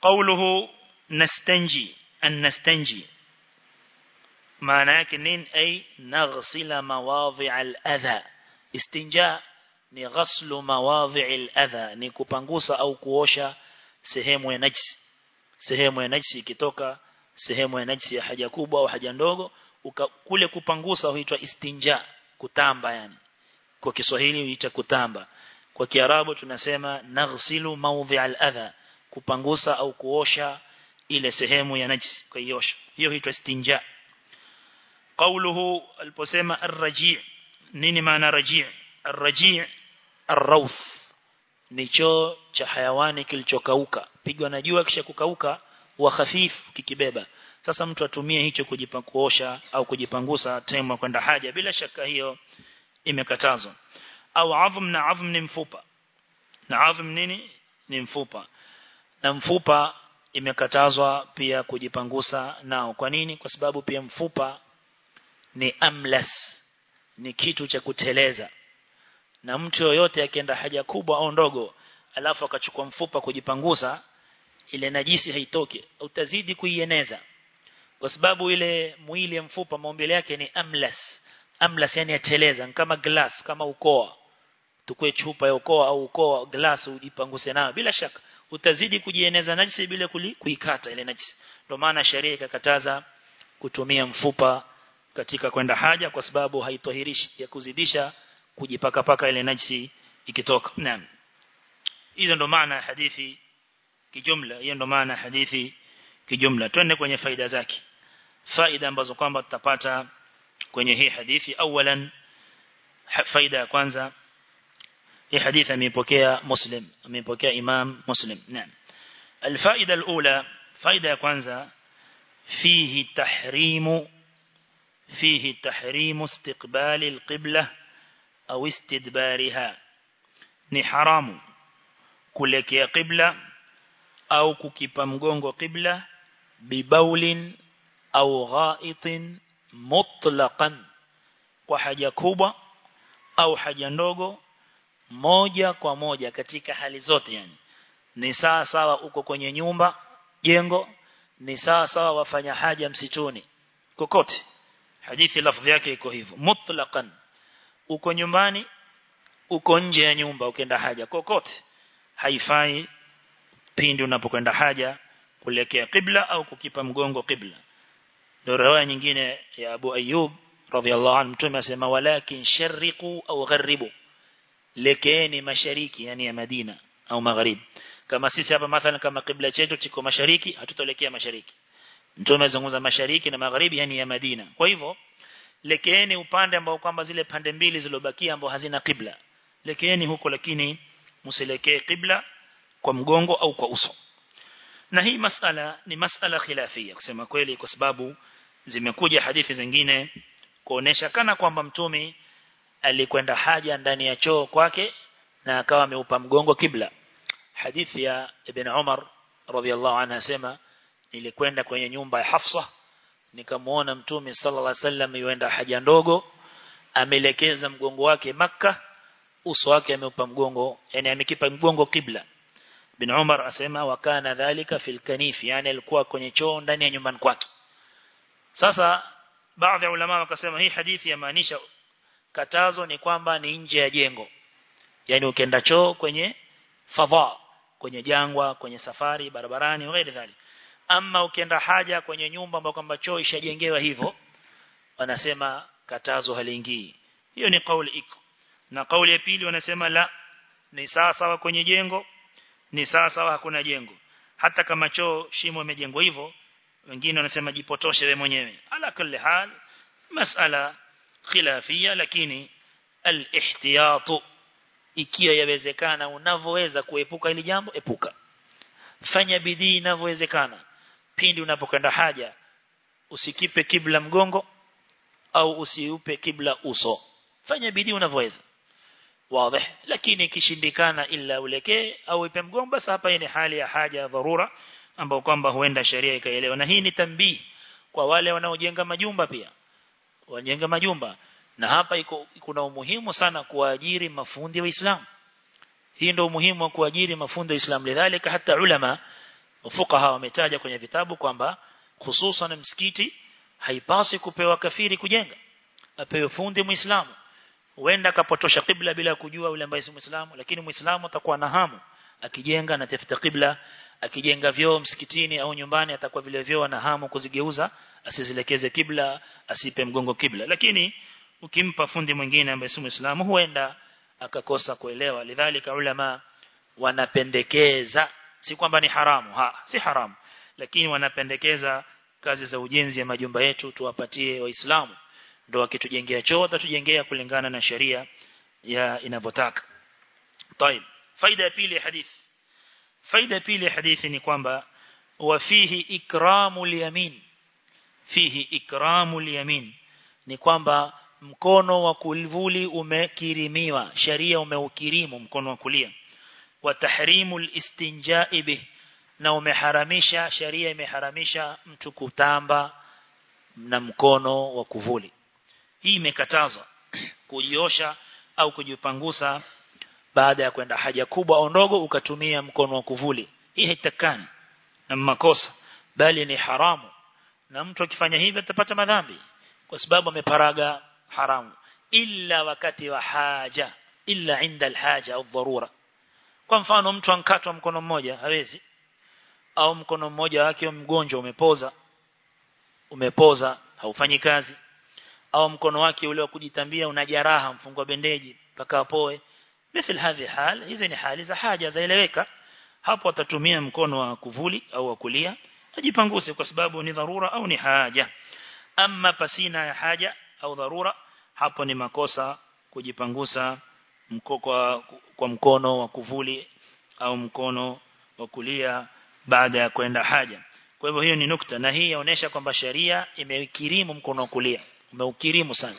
Speaker 1: Qawluhu nastanji an nastanji maana yake nini? Ay naghsila mawadhi' al-adha istinja ni ghaslu mawadhi' al-adha ni kupangusa au kuosha sehemu ya najisi. Sehemu ya najisi ikitoka sehemu ya najisi ya haja kubwa au haja ndogo uka, kule kupangusa huitwa istinja kutamba yani kwa Kiswahili huita kutamba kwa Kiarabu tunasema naghsilu mawdhi' al-adha kupangusa au kuosha ile sehemu ya najisi kuiosha hiyo huitwa istinja قوله aliposema الرجيع nini maana raji' الرجيع الروث ni choo cha hayawani kilichokauka pigwa na jua kisha kukauka wa hafifu kikibeba sasa mtu atumie hicho kujipakuosha au kujipangusa tema kwenda haja. Bila shaka hiyo imekatazwa. Au adhm na adhm ni mfupa. Na adhm nini? Ni mfupa. Na mfupa imekatazwa pia kujipangusa nao. Kwa nini? Kwa sababu pia mfupa ni amlas ni kitu cha kuteleza. Na mtu yoyote akienda haja kubwa au ndogo alafu akachukua mfupa kujipangusa ile najisi haitoki. Utazidi kuieneza kwa sababu ile mwili mfupa maumbile yake ni amlas amlas yani yacheleza kama glass kama ukoa. Tukue chupa ya ukoa au ukoa glass ujipanguse nayo. Bila shaka utazidi kujieneza najisi bila kuikata ile najisi. Ndio maana sheria ikakataza kutumia mfupa katika kwenda haja kwa sababu haitohirishi ya kuzidisha kujipaka paka ile najisi ikitoka. Naam. Hizo ndo maana hadithi kijumla hiyo ndo maana hadithi kijumla. Twende kwenye faida zake faida ambazo kwamba tutapata kwenye hii hadithi awalan faida ya kwanza hii hadithi ameipokea muslim ameipokea imam muslim naam الفائدة الأولى فائدة ya kwanza فيه تحريم فيه تحريم استقبال القبلة أو استدبارها ni haramu kulekea qibla au kukipa mgongo qibla bibaulin au ghaitin mutlaqan kwa haja kubwa au haja ndogo moja kwa moja katika hali zote yani. Ni sawa sawa uko kwenye nyumba jengo ni sawa sawa wafanya haja msituni kokote. Hadithi lafzi yake iko hivyo. Mutlaqan uko nyumbani uko nje ya nyumba ukienda haja kokote. Haifai pindi unapokwenda haja kuelekea kibla au kukipa mgongo qibla ndio riwaya nyingine ya Abu Ayyub radhiallahu anhu mtume asema walakin sharriqu au gharibu lekeeni mashariki yani ya Madina au magharibi. Kama sisi hapa mathalan kama kibla chetu tiko mashariki hatutolekea mashariki. Mtume azungumza mashariki na magharibi yani ya Madina. Kwa hivyo upande ambao kwamba zile pande mbili zilobakia ambao hazina kibla. Lekeeni huko lakini msilekee kibla kwa mgongo au kwa uso. Na hii masala ni masala khilafia kusema kweli kwa sababu zimekuja hadithi zingine kuonesha kana kwamba mtume alikwenda haja ndani ya choo kwake na akawa ameupa mgongo kibla. Hadithi ya ibn Umar radhiallahu anha sema nilikwenda kwenye nyumba ya Hafsa nikamuona mtume sallallahu alaihi wasallam yuenda haja ndogo amelekeza mgongo wake maka uso wake ameupa mgongo yani amekipa mgongo kibla. Bin Umar asema wakana dhalika fil kanif yani alikuwa kwenye choo ndani ya nyumbani kwake sasa baadhi ya ulama wakasema hii hadithi yamaanisha katazo ni kwamba ni nje ya jengo. Yani ukienda choo kwenye fadha kwenye jangwa kwenye safari barabarani wengine dhali ama ukienda haja kwenye nyumba ambayo kwamba choo ishajengewa hivyo wanasema katazo haliingii. Hiyo ni kauli iko. Na kauli ya pili wanasema la ni sawa sawa kwenye jengo ni sawa sawa hakuna jengo. Hata kama choo shimo imejengwa hivyo wengine wanasema jipotoshe wewe mwenyewe. Ala kulli hal masala khilafia lakini al-ihtiyat ikiwa yawezekana unavoweza kuepuka ili jambo epuka. Fanya bidii inavyowezekana. Pindi unapokwenda haja usikipe kibla mgongo au usiupe kibla uso. Fanya bidii unavyoweza. Wazi lakini ikishindikana ila ulekee au ipe mgongo basi hapa ni hali ya haja dharura ambao kwamba huenda sheria ikaelewa. Na hii ni tambii kwa wale wanaojenga majumba pia. Wajenga majumba. Na hapa iko kuna umuhimu sana kuajiri mafundi wa Islam. Hii ndio umuhimu wa kuajiri mafundi wa Islam. Lidhalika hata ulama fuqaha wametaja kwenye vitabu kwamba hususan msikiti haipasi kupewa kafiri kujenga. Apewe fundi muislamu. Huenda akapotosha kibla bila kujua yule ambaye si muislamu lakini muislamu atakuwa na hamu akijenga na tafuta kibla akijenga vyoo msikitini au nyumbani atakuwa vile vyoo na hamu kuzigeuza asizilekeze kibla asipe mgongo kibla lakini ukimpa fundi mwingine ambaye si muislamu huenda akakosa kuelewa lidhalika ulama wanapendekeza si kwamba ni haramu ha si haramu lakini wanapendekeza kazi za ujenzi ya majumba yetu tuwapatie waislamu ndio wakitujengea choo watatujengea kulingana na sheria ya inavyotaka طيب faida ya pili hadith faida pili hadithi ni kwamba wa fihi ikramul yamin fihi ikramul yamin ni kwamba mkono wa kulivuli umekirimiwa sharia umeukirimu mkono wa kulia. Wa tahrimu istinja'i bih na umeharamisha sharia imeharamisha mtu kutamba na mkono wa kuvuli. Hii imekatazwa kujiosha au kujipangusa baada ya kwenda haja kubwa au ndogo ukatumia mkono wa kuvuli. Hii haitakani na makosa bali ni haramu. Na mtu akifanya hivyo atapata madhambi kwa sababu ameparaga haramu. Illa wakati wa haja illa inda alhaja au dharura. Kwa mfano mtu ankatwa mkono mmoja hawezi. Au mkono mmoja wake mgonjwa umepoza umepoza haufanyi kazi. Au mkono wake ule wa kujitambia una jeraha mfungwa bendeji mpaka apoe mithil hadhi hal hizi ni hali za haja zaeleweka hapo atatumia mkono wa kuvuli au wa kulia. Ajipanguse kwa sababu ni dharura au ni haja. Ama pasina ya haja au dharura hapo ni makosa kujipangusa mko kwa, kwa mkono wa kuvuli au mkono wa kulia baada ya kwenda haja. Kwa hivyo hiyo ni nukta na hii inaonyesha kwamba sharia imeukirimu mkono wa kulia. Umeukirimu sana.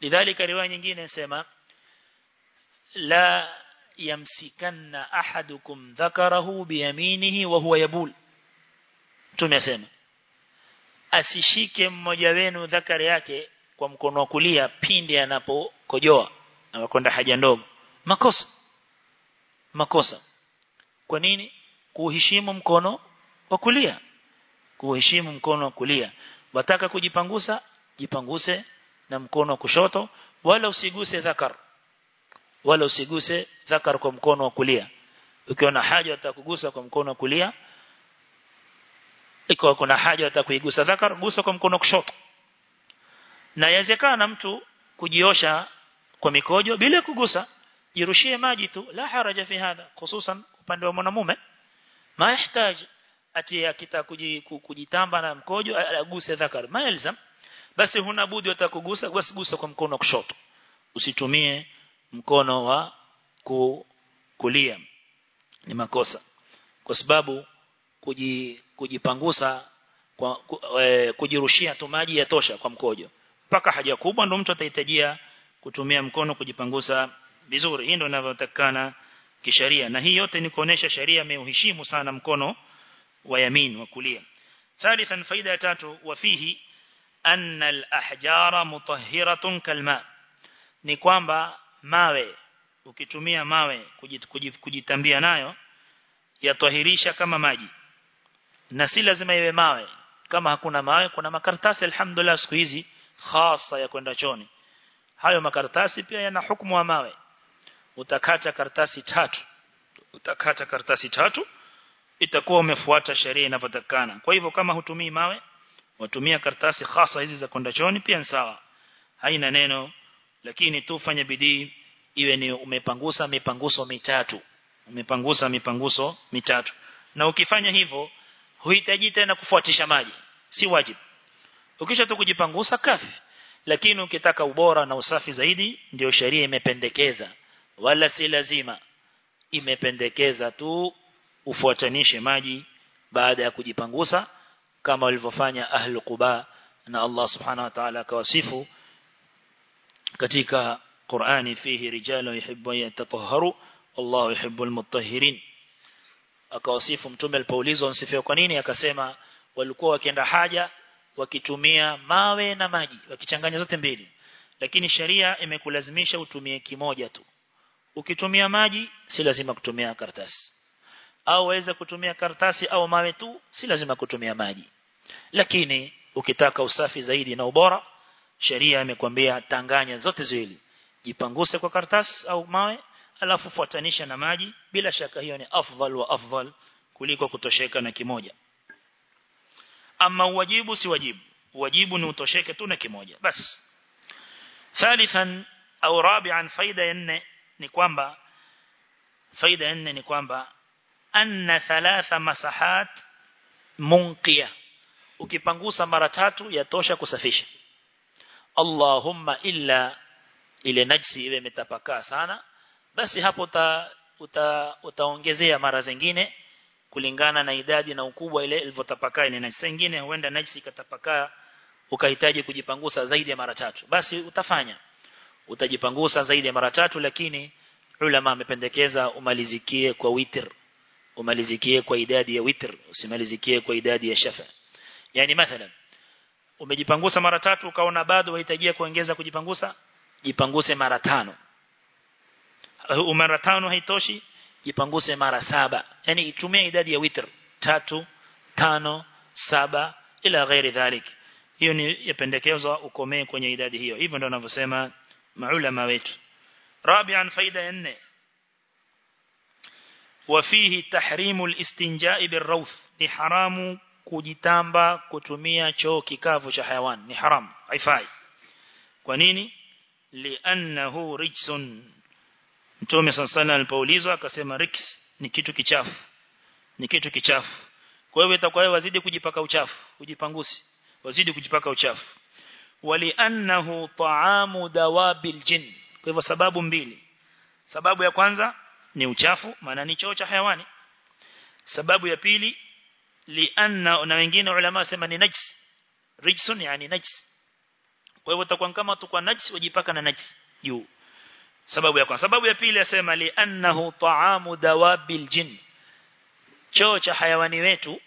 Speaker 1: Lidhalika riwaya nyingine inasema la yamsikanna ahadukum dhakarahu biyaminihi wa huwa yabul tumesema asishike mmoja wenu dhakari yake kwa mkono wa kulia pindi anapokojoa anakwenda haja ndogo. Makosa. Makosa. Kwa nini? Kuheshimu mkono wa kulia. Kuheshimu mkono wa kulia. Wataka kujipangusa jipanguse na mkono wa kushoto wala usiguse dhakar wala usiguse dhakar kwa mkono wa kulia. Ukiona haja utakugusa kwa mkono wa kulia. Ikiwa kuna haja utakuigusa dhakar gusa kwa mkono kushoto. Na yawezekana mtu kujiosha kwa mikojo bila kugusa jirushie maji tu la haraja fi hadha hususan upande wa mwanamume. Ma yahitaji ati akita kujitamba na mkojo aguse dhakar. Ma basi huna budi utakugusa basi gusa kwa mkono kushoto. Usitumie mkono wa ku, kulia. Ni makosa. Kwa sababu kuji, kujipangusa kwa ku, e, kujirushia tu maji yatosha kwa mkojo. Mpaka haja kubwa ndio mtu atahitajia kutumia mkono kujipangusa vizuri. Hii ndio inavyotakana kisheria. Na hii yote ni kuonesha sheria imeuheshimu sana mkono wa yamin wa kulia. Thalithan faida ya tatu wafihi anna al-ahjara mutahhiratun kalma. Ni kwamba mawe ukitumia mawe kujitambia nayo yatahirisha kama maji. Na si lazima iwe mawe. Kama hakuna mawe kuna makaratasi alhamdulillah siku hizi hasa ya kwenda choni hayo makaratasi pia yana hukumu wa mawe. Utakata karatasi tatu. Utakata karatasi tatu itakuwa umefuata sheria inavyotakana kwa hivyo kama hutumii mawe watumia karatasi hasa hizi za kwenda choni pia ni sawa. Haina neno lakini tu fanya bidii iwe ni umepangusa mipanguso mitatu. Umepangusa mipanguso mitatu. Na ukifanya hivyo huhitaji tena kufuatisha maji. Si wajibu. Ukisha tu kujipangusa kafi. Lakini ukitaka ubora na usafi zaidi ndio sheria imependekeza. Wala si lazima. Imependekeza tu ufuatanishe maji baada ya kujipangusa kama walivyofanya ahli Quba na Allah subhanahu wa ta'ala akawasifu katika Qur'ani fihi rijalu yuhibbu yatahharu wallahu yuhibbul mutahhirin akawasifu mtume alipoulizwa msifio kwa nini akasema walikuwa wakienda haja wakitumia mawe na maji wakichanganya zote mbili. Lakini sharia imekulazimisha utumie kimoja tu. Ukitumia maji si lazima kutumia karatasi. Au waweza kutumia karatasi au mawe tu si lazima kutumia maji. Lakini ukitaka usafi zaidi na ubora sheria imekwambia tanganya zote ziwili. Jipanguse kwa karatasi au mawe alafu fuatanisha na maji. Bila shaka hiyo ni afdal wa afdal kuliko kutosheka na kimoja. Ama wajibu si wajibu. Wajibu ni utosheke tu na kimoja. Basi thalithan au rabi'an faida ya nne ni kwamba faida ya nne ni kwamba anna thalatha masahat munqiya. Ukipangusa mara tatu yatosha kusafisha Allahumma illa ile najsi iwe imetapakaa sana basi hapo uta, uta, utaongezea mara zingine kulingana na idadi na ukubwa ile ilivyotapakaa ile najsi. Nyingine huenda najsi ikatapakaa ukahitaji kujipangusa zaidi ya mara tatu. Basi utafanya. Utajipangusa zaidi ya mara tatu lakini ulama amependekeza umalizikie kwa witr. Umalizikie kwa idadi ya witr usimalizikie kwa idadi ya shafa. Yani mathalan umejipangusa mara tatu ukaona bado wahitajia kuongeza kujipangusa jipanguse mara tano mara tano haitoshi jipanguse mara saba yani itumie idadi ya witr tatu tano saba ila ghairi dhalik hiyo ni yapendekezwa ukomee kwenye idadi hiyo hivyo ndio wanavyosema maulama wetu rabi'an faida ya nne وفيه تحريم الاستنجاء بالروث ni haramu kujitamba kutumia choo kikavu cha hayawan. Ni haram haifai. Kwa nini? Li'annahu rijsun. Mtume sana alipoulizwa akasema riks ni kitu kichafu. Ni kitu kichafu. Kwa hiyo itakuwa wazidi kujipaka uchafu kujipangusi wazidi kujipaka uchafu. Wali'annahu ta'amu dawabil jin kwa hivyo sababu mbili. Sababu ya kwanza ni uchafu maana ni choo cha hayawani. Sababu ya pili lianna na wengine ulama wasema ni najis. Rijsun yani najis. Kwa hivyo utakuwa kama tu kwa najis wajipaka na najis juu. Sababu ya kwanza. Sababu ya pili yasema liannahu ta'amu dawabil jin. Choo cha hayawani wetu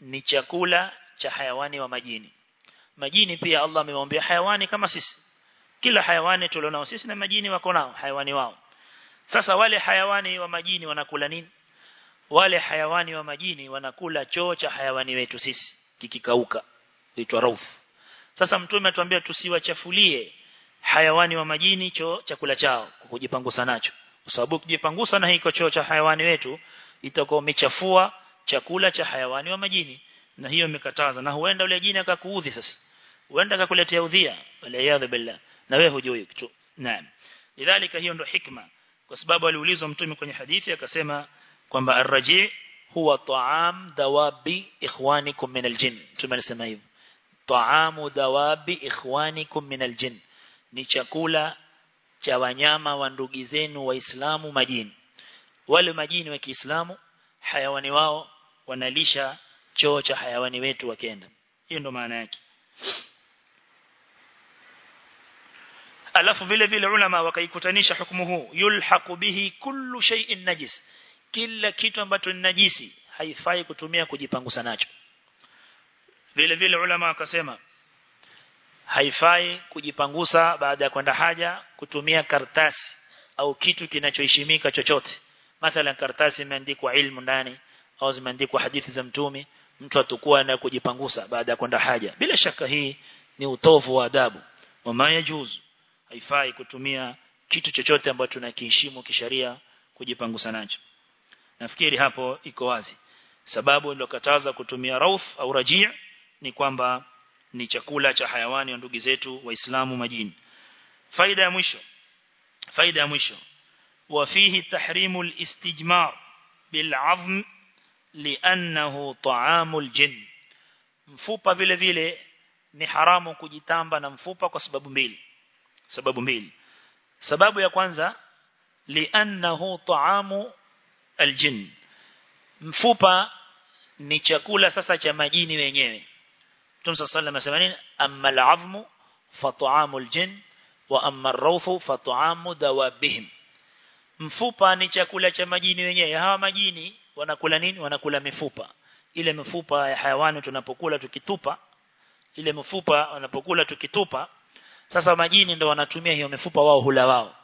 Speaker 1: ni chakula cha hayawani wa majini. Majini pia Allah amemwambia hayawani kama sisi. Kila hayawani tulionao sisi na majini wako nao hayawani wao. Sasa wale hayawani wa majini wanakula nini wale hayawani wa majini wanakula choo cha hayawani wetu sisi kikikauka huitwa rauf sasa mtume atuambia tusiwachafulie hayawani wa majini choo chakula chao kujipangusa nacho. Kwa sababu kujipangusa na hiko choo cha hayawani wetu itakuwa umechafua chakula cha hayawani wa majini. Na hiyo imekataza na huenda ule jini akakuudhi sasa. Huenda akakuletea udhia wala billah. Na wewe hujui kitu. Naam. Lidhalika hiyo ndo hikma. Kwa sababu aliulizwa mtume kwenye hadithi akasema kwamba arraji huwa ta'am dawabi ikhwanikum min aljin tumesema hivyo. Ta'amu dawabi ikhwanikum min aljin ni chakula cha wanyama wa ndugu zenu waislamu majini. Wale majini wa Kiislamu hayawani wao wanalisha choo cha hayawani wetu wakenda hiyo ndo maana yake. Alafu vile vile ulama wakaikutanisha hukumu huu. Yulhaqu bihi kullu shay'in najis kila kitu ambacho ni najisi haifai kutumia kujipangusa nacho. Vile vile ulama wakasema haifai kujipangusa baada ya kwenda haja kutumia kartasi au kitu kinachoheshimika chochote. Mathalan kartasi imeandikwa ilmu ndani au zimeandikwa hadithi za mtume mtu atakuwa na kujipangusa baada ya kwenda haja. Bila shaka hii ni utovu wa adabu. Wama haifai kutumia kitu chochote ambacho tunakiheshimu kisheria kujipangusa nacho nafikiri hapo iko wazi sababu iliyokataza kutumia rauf au raji' ni kwamba ni chakula cha hayawani wa ndugu zetu waislamu majini faida ya mwisho faida ya mwisho وفيه تحريم الاستجمار بالعظم لأنه طعام الجن mfupa vile vile ni haramu kujitamba na mfupa kwa sababu mbili sababu mbili sababu ya kwanza li'annahu ta'amu aljin. Mfupa ni chakula sasa cha majini wenyewe. Tumsa sallallahu alayhi wasallam amma al'azmu fa tu'amul jin wa amma ar-rawfu fa tu'amu dawabihim. Mfupa ni chakula cha majini wenyewe. Hawa majini wanakula nini? Wanakula mifupa. Ile mifupa ya hayawani tunapokula tukitupa ile mifupa wanapokula tukitupa sasa majini ndo wanatumia hiyo mifupa wao hula wao.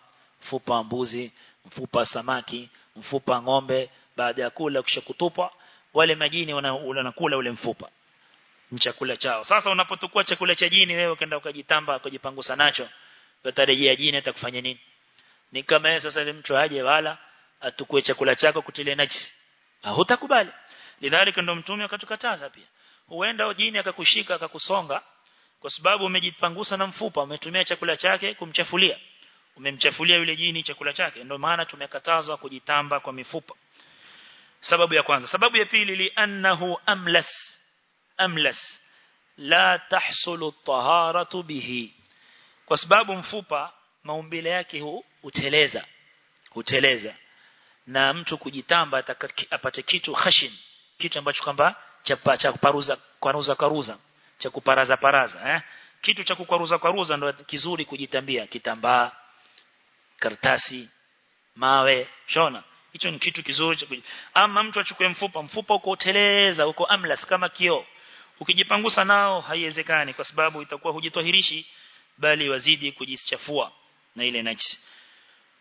Speaker 1: Mfupa mbuzi mfupa samaki mfupa ng'ombe baada ya kula kisha kutupa wale majini wanakula ule mfupa. Ni chakula chao. Sasa unapotukua chakula cha jini wewe ukaenda ukajitamba kujipangusa nacho utarejea jini atakufanya nini? Ni kama yeye sasa mtu aje wala atukue chakula chako kutile najisi. Hutakubali lidhalika ndo mtume akatukataza pia. Huenda jini akakushika akakusonga kwa sababu umejipangusa na mfupa umetumia chakula chake kumchafulia umemchafulia yule jini chakula chake. Ndio maana tumekatazwa kujitamba kwa mifupa. Sababu ya kwanza. Sababu ya pili li annahu amlas. Amlas. La tahsulu taharatu bihi. Kwa sababu mfupa maumbile yake hu uteleza huteleza. Na mtu kujitamba apate kitu khashin. Kitu ambacho kwamba cha cha kuparuza kwaruza karuza cha kuparaza paraza eh? Kitu cha kukwaruza kwaruza ndio kizuri kujitambia. Kitambaa karatasi mawe shona. Hicho ni kitu kizuri ama mtu achukue mfupa mfupa uko teleza uko amlas kama kio ukijipangusa nao haiwezekani kwa sababu itakuwa hujitohirishi bali wazidi kujichafua na ile najisi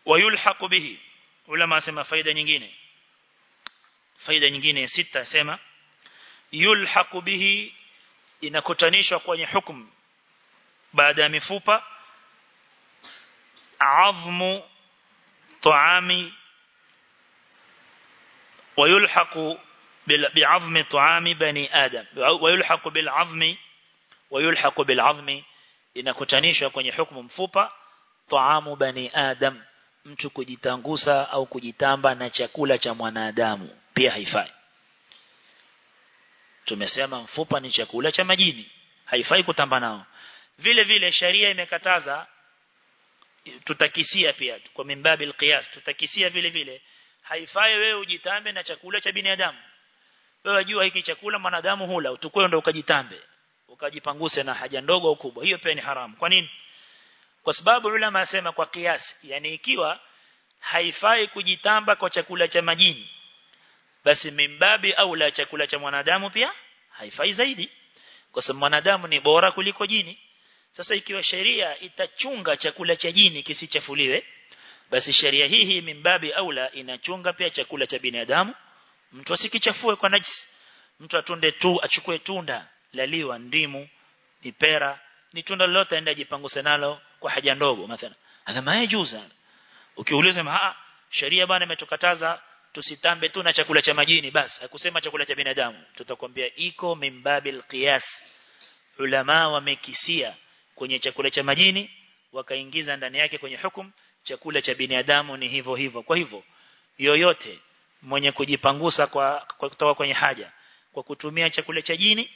Speaker 1: wayulhaqu bihi. Ulama sema faida nyingine. Faida nyingine ya sita sema yulhaqu bihi inakutanishwa kwenye hukumu baada ya mifupa azmu طعام ويلحق بعظم طعام بني آدم ويلحق بالعظم ويلحق بالعظم inakutanishwa kwenye hukumu mfupa taamu bani adam mtu kujitangusa au kujitamba na chakula cha mwanadamu pia haifai tumesema mfupa ni chakula cha majini haifai kutamba nao vile vile sharia imekataza tutakisia pia kwa mimbabil qiyas tutakisia vile vile. Haifai wewe ujitambe na chakula cha binadamu. Wewe jua hiki chakula mwanadamu hula utukue ndo ukajitambe ukajipanguse na haja ndogo au kubwa. Hiyo pia ni haramu. Kwa nini? Kwa sababu ulama asema kwa kiasi yani ikiwa haifai kujitamba kwa chakula cha majini basi mimbabi au la chakula cha mwanadamu pia haifai zaidi. Kwa sababu mwanadamu ni bora kuliko jini sasa ikiwa sheria itachunga chakula cha jini kisichafuliwe basi sheria hii hii mimbabi aula inachunga pia chakula cha binadamu. Mtu asikichafue kwa najisi. Mtu atunde tu achukue tunda laliwa ndimu ipera ni tunda lolote aende ajipanguse nalo kwa haja ndogo mathalan. Hadha majuza ukiuliza maa sheria bana imetukataza tusitambe tu na chakula cha majini basi hakusema chakula cha binadamu. Tutakwambia iko mimbabil qiyas ulama wamekisia kwenye chakula cha majini wakaingiza ndani yake kwenye hukum chakula cha binadamu ni hivyo hivyo. Kwa hivyo yoyote mwenye kujipangusa kwa, kwa kutoka kwenye haja kwa kutumia chakula cha jini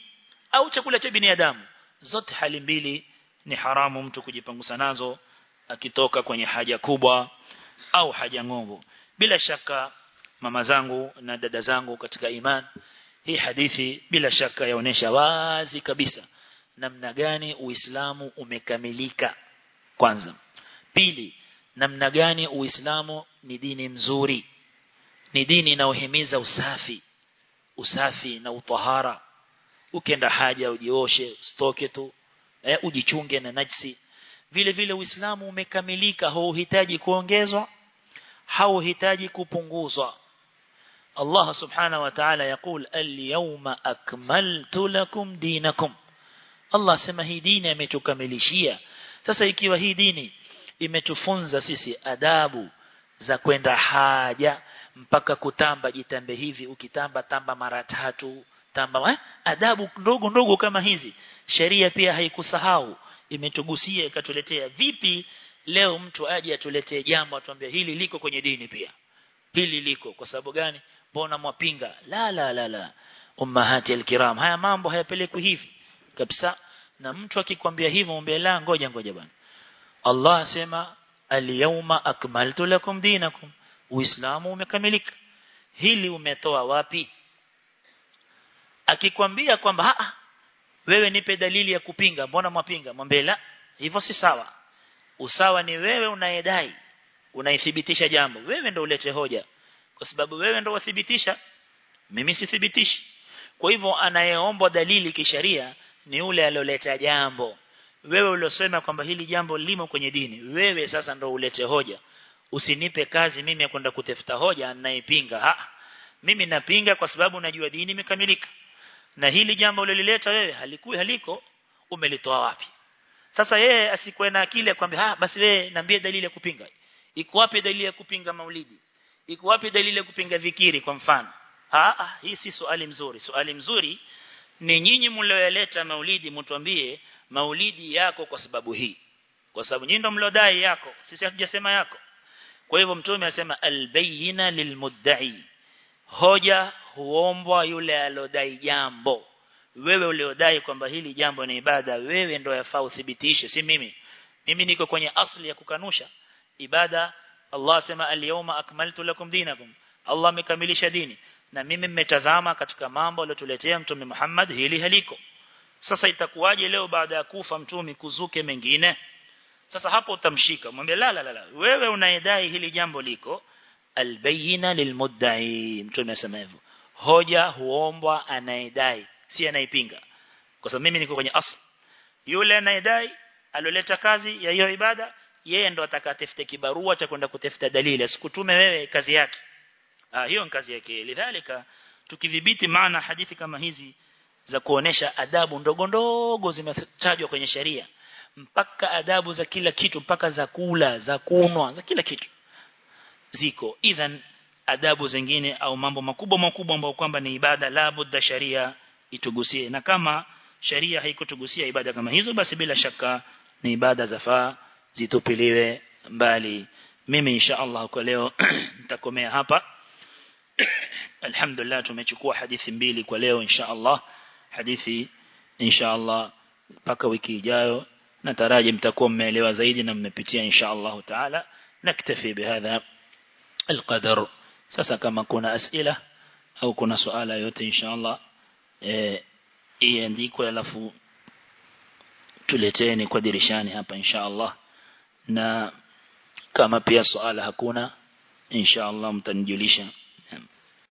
Speaker 1: au chakula cha binadamu zote hali mbili ni haramu mtu kujipangusa nazo akitoka kwenye haja kubwa au haja ngumu bila shaka mama zangu na dada zangu katika iman hii hadithi bila shaka yaonesha wazi kabisa namna gani uislamu umekamilika kwanza. Pili namna gani uislamu ni dini mzuri ni dini inayohimiza usafi. Usafi na utahara. Ukienda haja ujioshe usitoke tu eh, ujichunge na najisi. Vile vile uislamu umekamilika hauhitaji kuongezwa hauhitaji kupunguzwa. Allah subhanahu wa ta'ala yakul al-yawma akmaltu lakum dinakum Allah sema hii dini ametukamilishia. Sasa ikiwa hii dini imetufunza sisi adabu za kwenda haja mpaka kutamba jitambe hivi ukitamba tamba mara tatu tamba eh? adabu ndogo ndogo kama hizi sheria pia haikusahau. Imetugusia ikatuletea vipi leo mtu aje atuletee jambo atuambie hili liko kwenye dini pia. Hili liko. Kwa sababu gani? Mbona mwapinga? La la la la. Ummahati alkiram. Haya mambo hayapelekwi hivi kabisa. Na mtu akikwambia hivyo mwambie la ngoja ngoja bwana. Allah asema al-yawma akmaltu lakum dinakum. Uislamu umekamilika. Hili umetoa wapi? Akikwambia kwamba wewe nipe dalili ya kupinga mbona mwapinga? Mwambie la hivyo si sawa. Usawa ni wewe unayedai unaithibitisha jambo. Wewe ndio ulete hoja. Kwa sababu wewe ndio wathibitisha mimi sithibitishi. Kwa hivyo anayeomba dalili kisheria ni ule aloleta jambo. Wewe uliosema kwamba hili jambo limo kwenye dini wewe sasa ndo ulete hoja. Usinipe kazi mimi ya kwenda kutafuta hoja naipinga. Ha mimi napinga kwa sababu najua dini imekamilika. Na hili jambo uliloleta wewe halikuwa haliko umelitoa wapi? Sasa yeye asikuwe na akili kwamba ah basi wewe niambie dalili ya kupinga. Iko wapi dalili ya kupinga maulidi? Iko wapi dalili ya kupinga dhikiri kwa mfano? Ah hii si swali mzuri. Swali mzuri ni nyinyi mlioleta maulidi mtuambie maulidi yako kwa sababu hii. Kwa sababu nyinyi ndio mlodai yako sisi hatujasema yako. Kwa hivyo mtume asema albayina lilmudda'i hoja huombwa yule alodai jambo. Wewe uliodai kwamba hili jambo ni ibada wewe ndio yafaa uthibitishe si mimi. Mimi niko kwenye asli ya kukanusha ibada. Allah sema al-yawma akmaltu lakum dinakum Allah amekamilisha dini na mimi mmetazama katika mambo aliyotuletea mtume Muhammad hili haliko. Sasa itakuwaje leo baada ya kufa mtume kuzuke mengine? Sasa hapo utamshika mwambie la la la wewe unaidai hili jambo liko albayina lilmudda'i. Mtume asema hivyo. Hoja huombwa anaidai si anaipinga kwa sababu mimi niko kwenye asl. Yule anaidai aloleta kazi ya hiyo ibada yeye ndo atakatafuta kibarua cha kwenda kutafuta dalili asikutume wewe kazi yake hiyo ni kazi yake. Lidhalika tukidhibiti maana hadithi kama hizi za kuonesha adabu ndogo ndogo zimetajwa kwenye sheria mpaka adabu za kila kitu mpaka za kula za kunwa za kila kitu ziko. Idhan adabu zingine au mambo makubwa makubwa ambayo kwamba ni ibada la budda sharia itugusie. Na kama sharia haikutugusia ibada kama hizo basi bila shaka ni ibada zafaa zitupiliwe mbali. Mimi insha Allah kwa leo nitakomea hapa alhamdulillah tumechukua hadithi mbili kwa leo insha Allah. Hadithi insha Allah mpaka wiki ijayo. Nataraji mtakuwa mmeelewa zaidi na mmepitia insha Allah taala. Naktafi bihadha alqadar. Sasa kama kuna asila au kuna suala yote insha eh iandikwe alafu tuleteeni kwa dirishani hapa insha Allah. Na kama pia suala hakuna insha Allah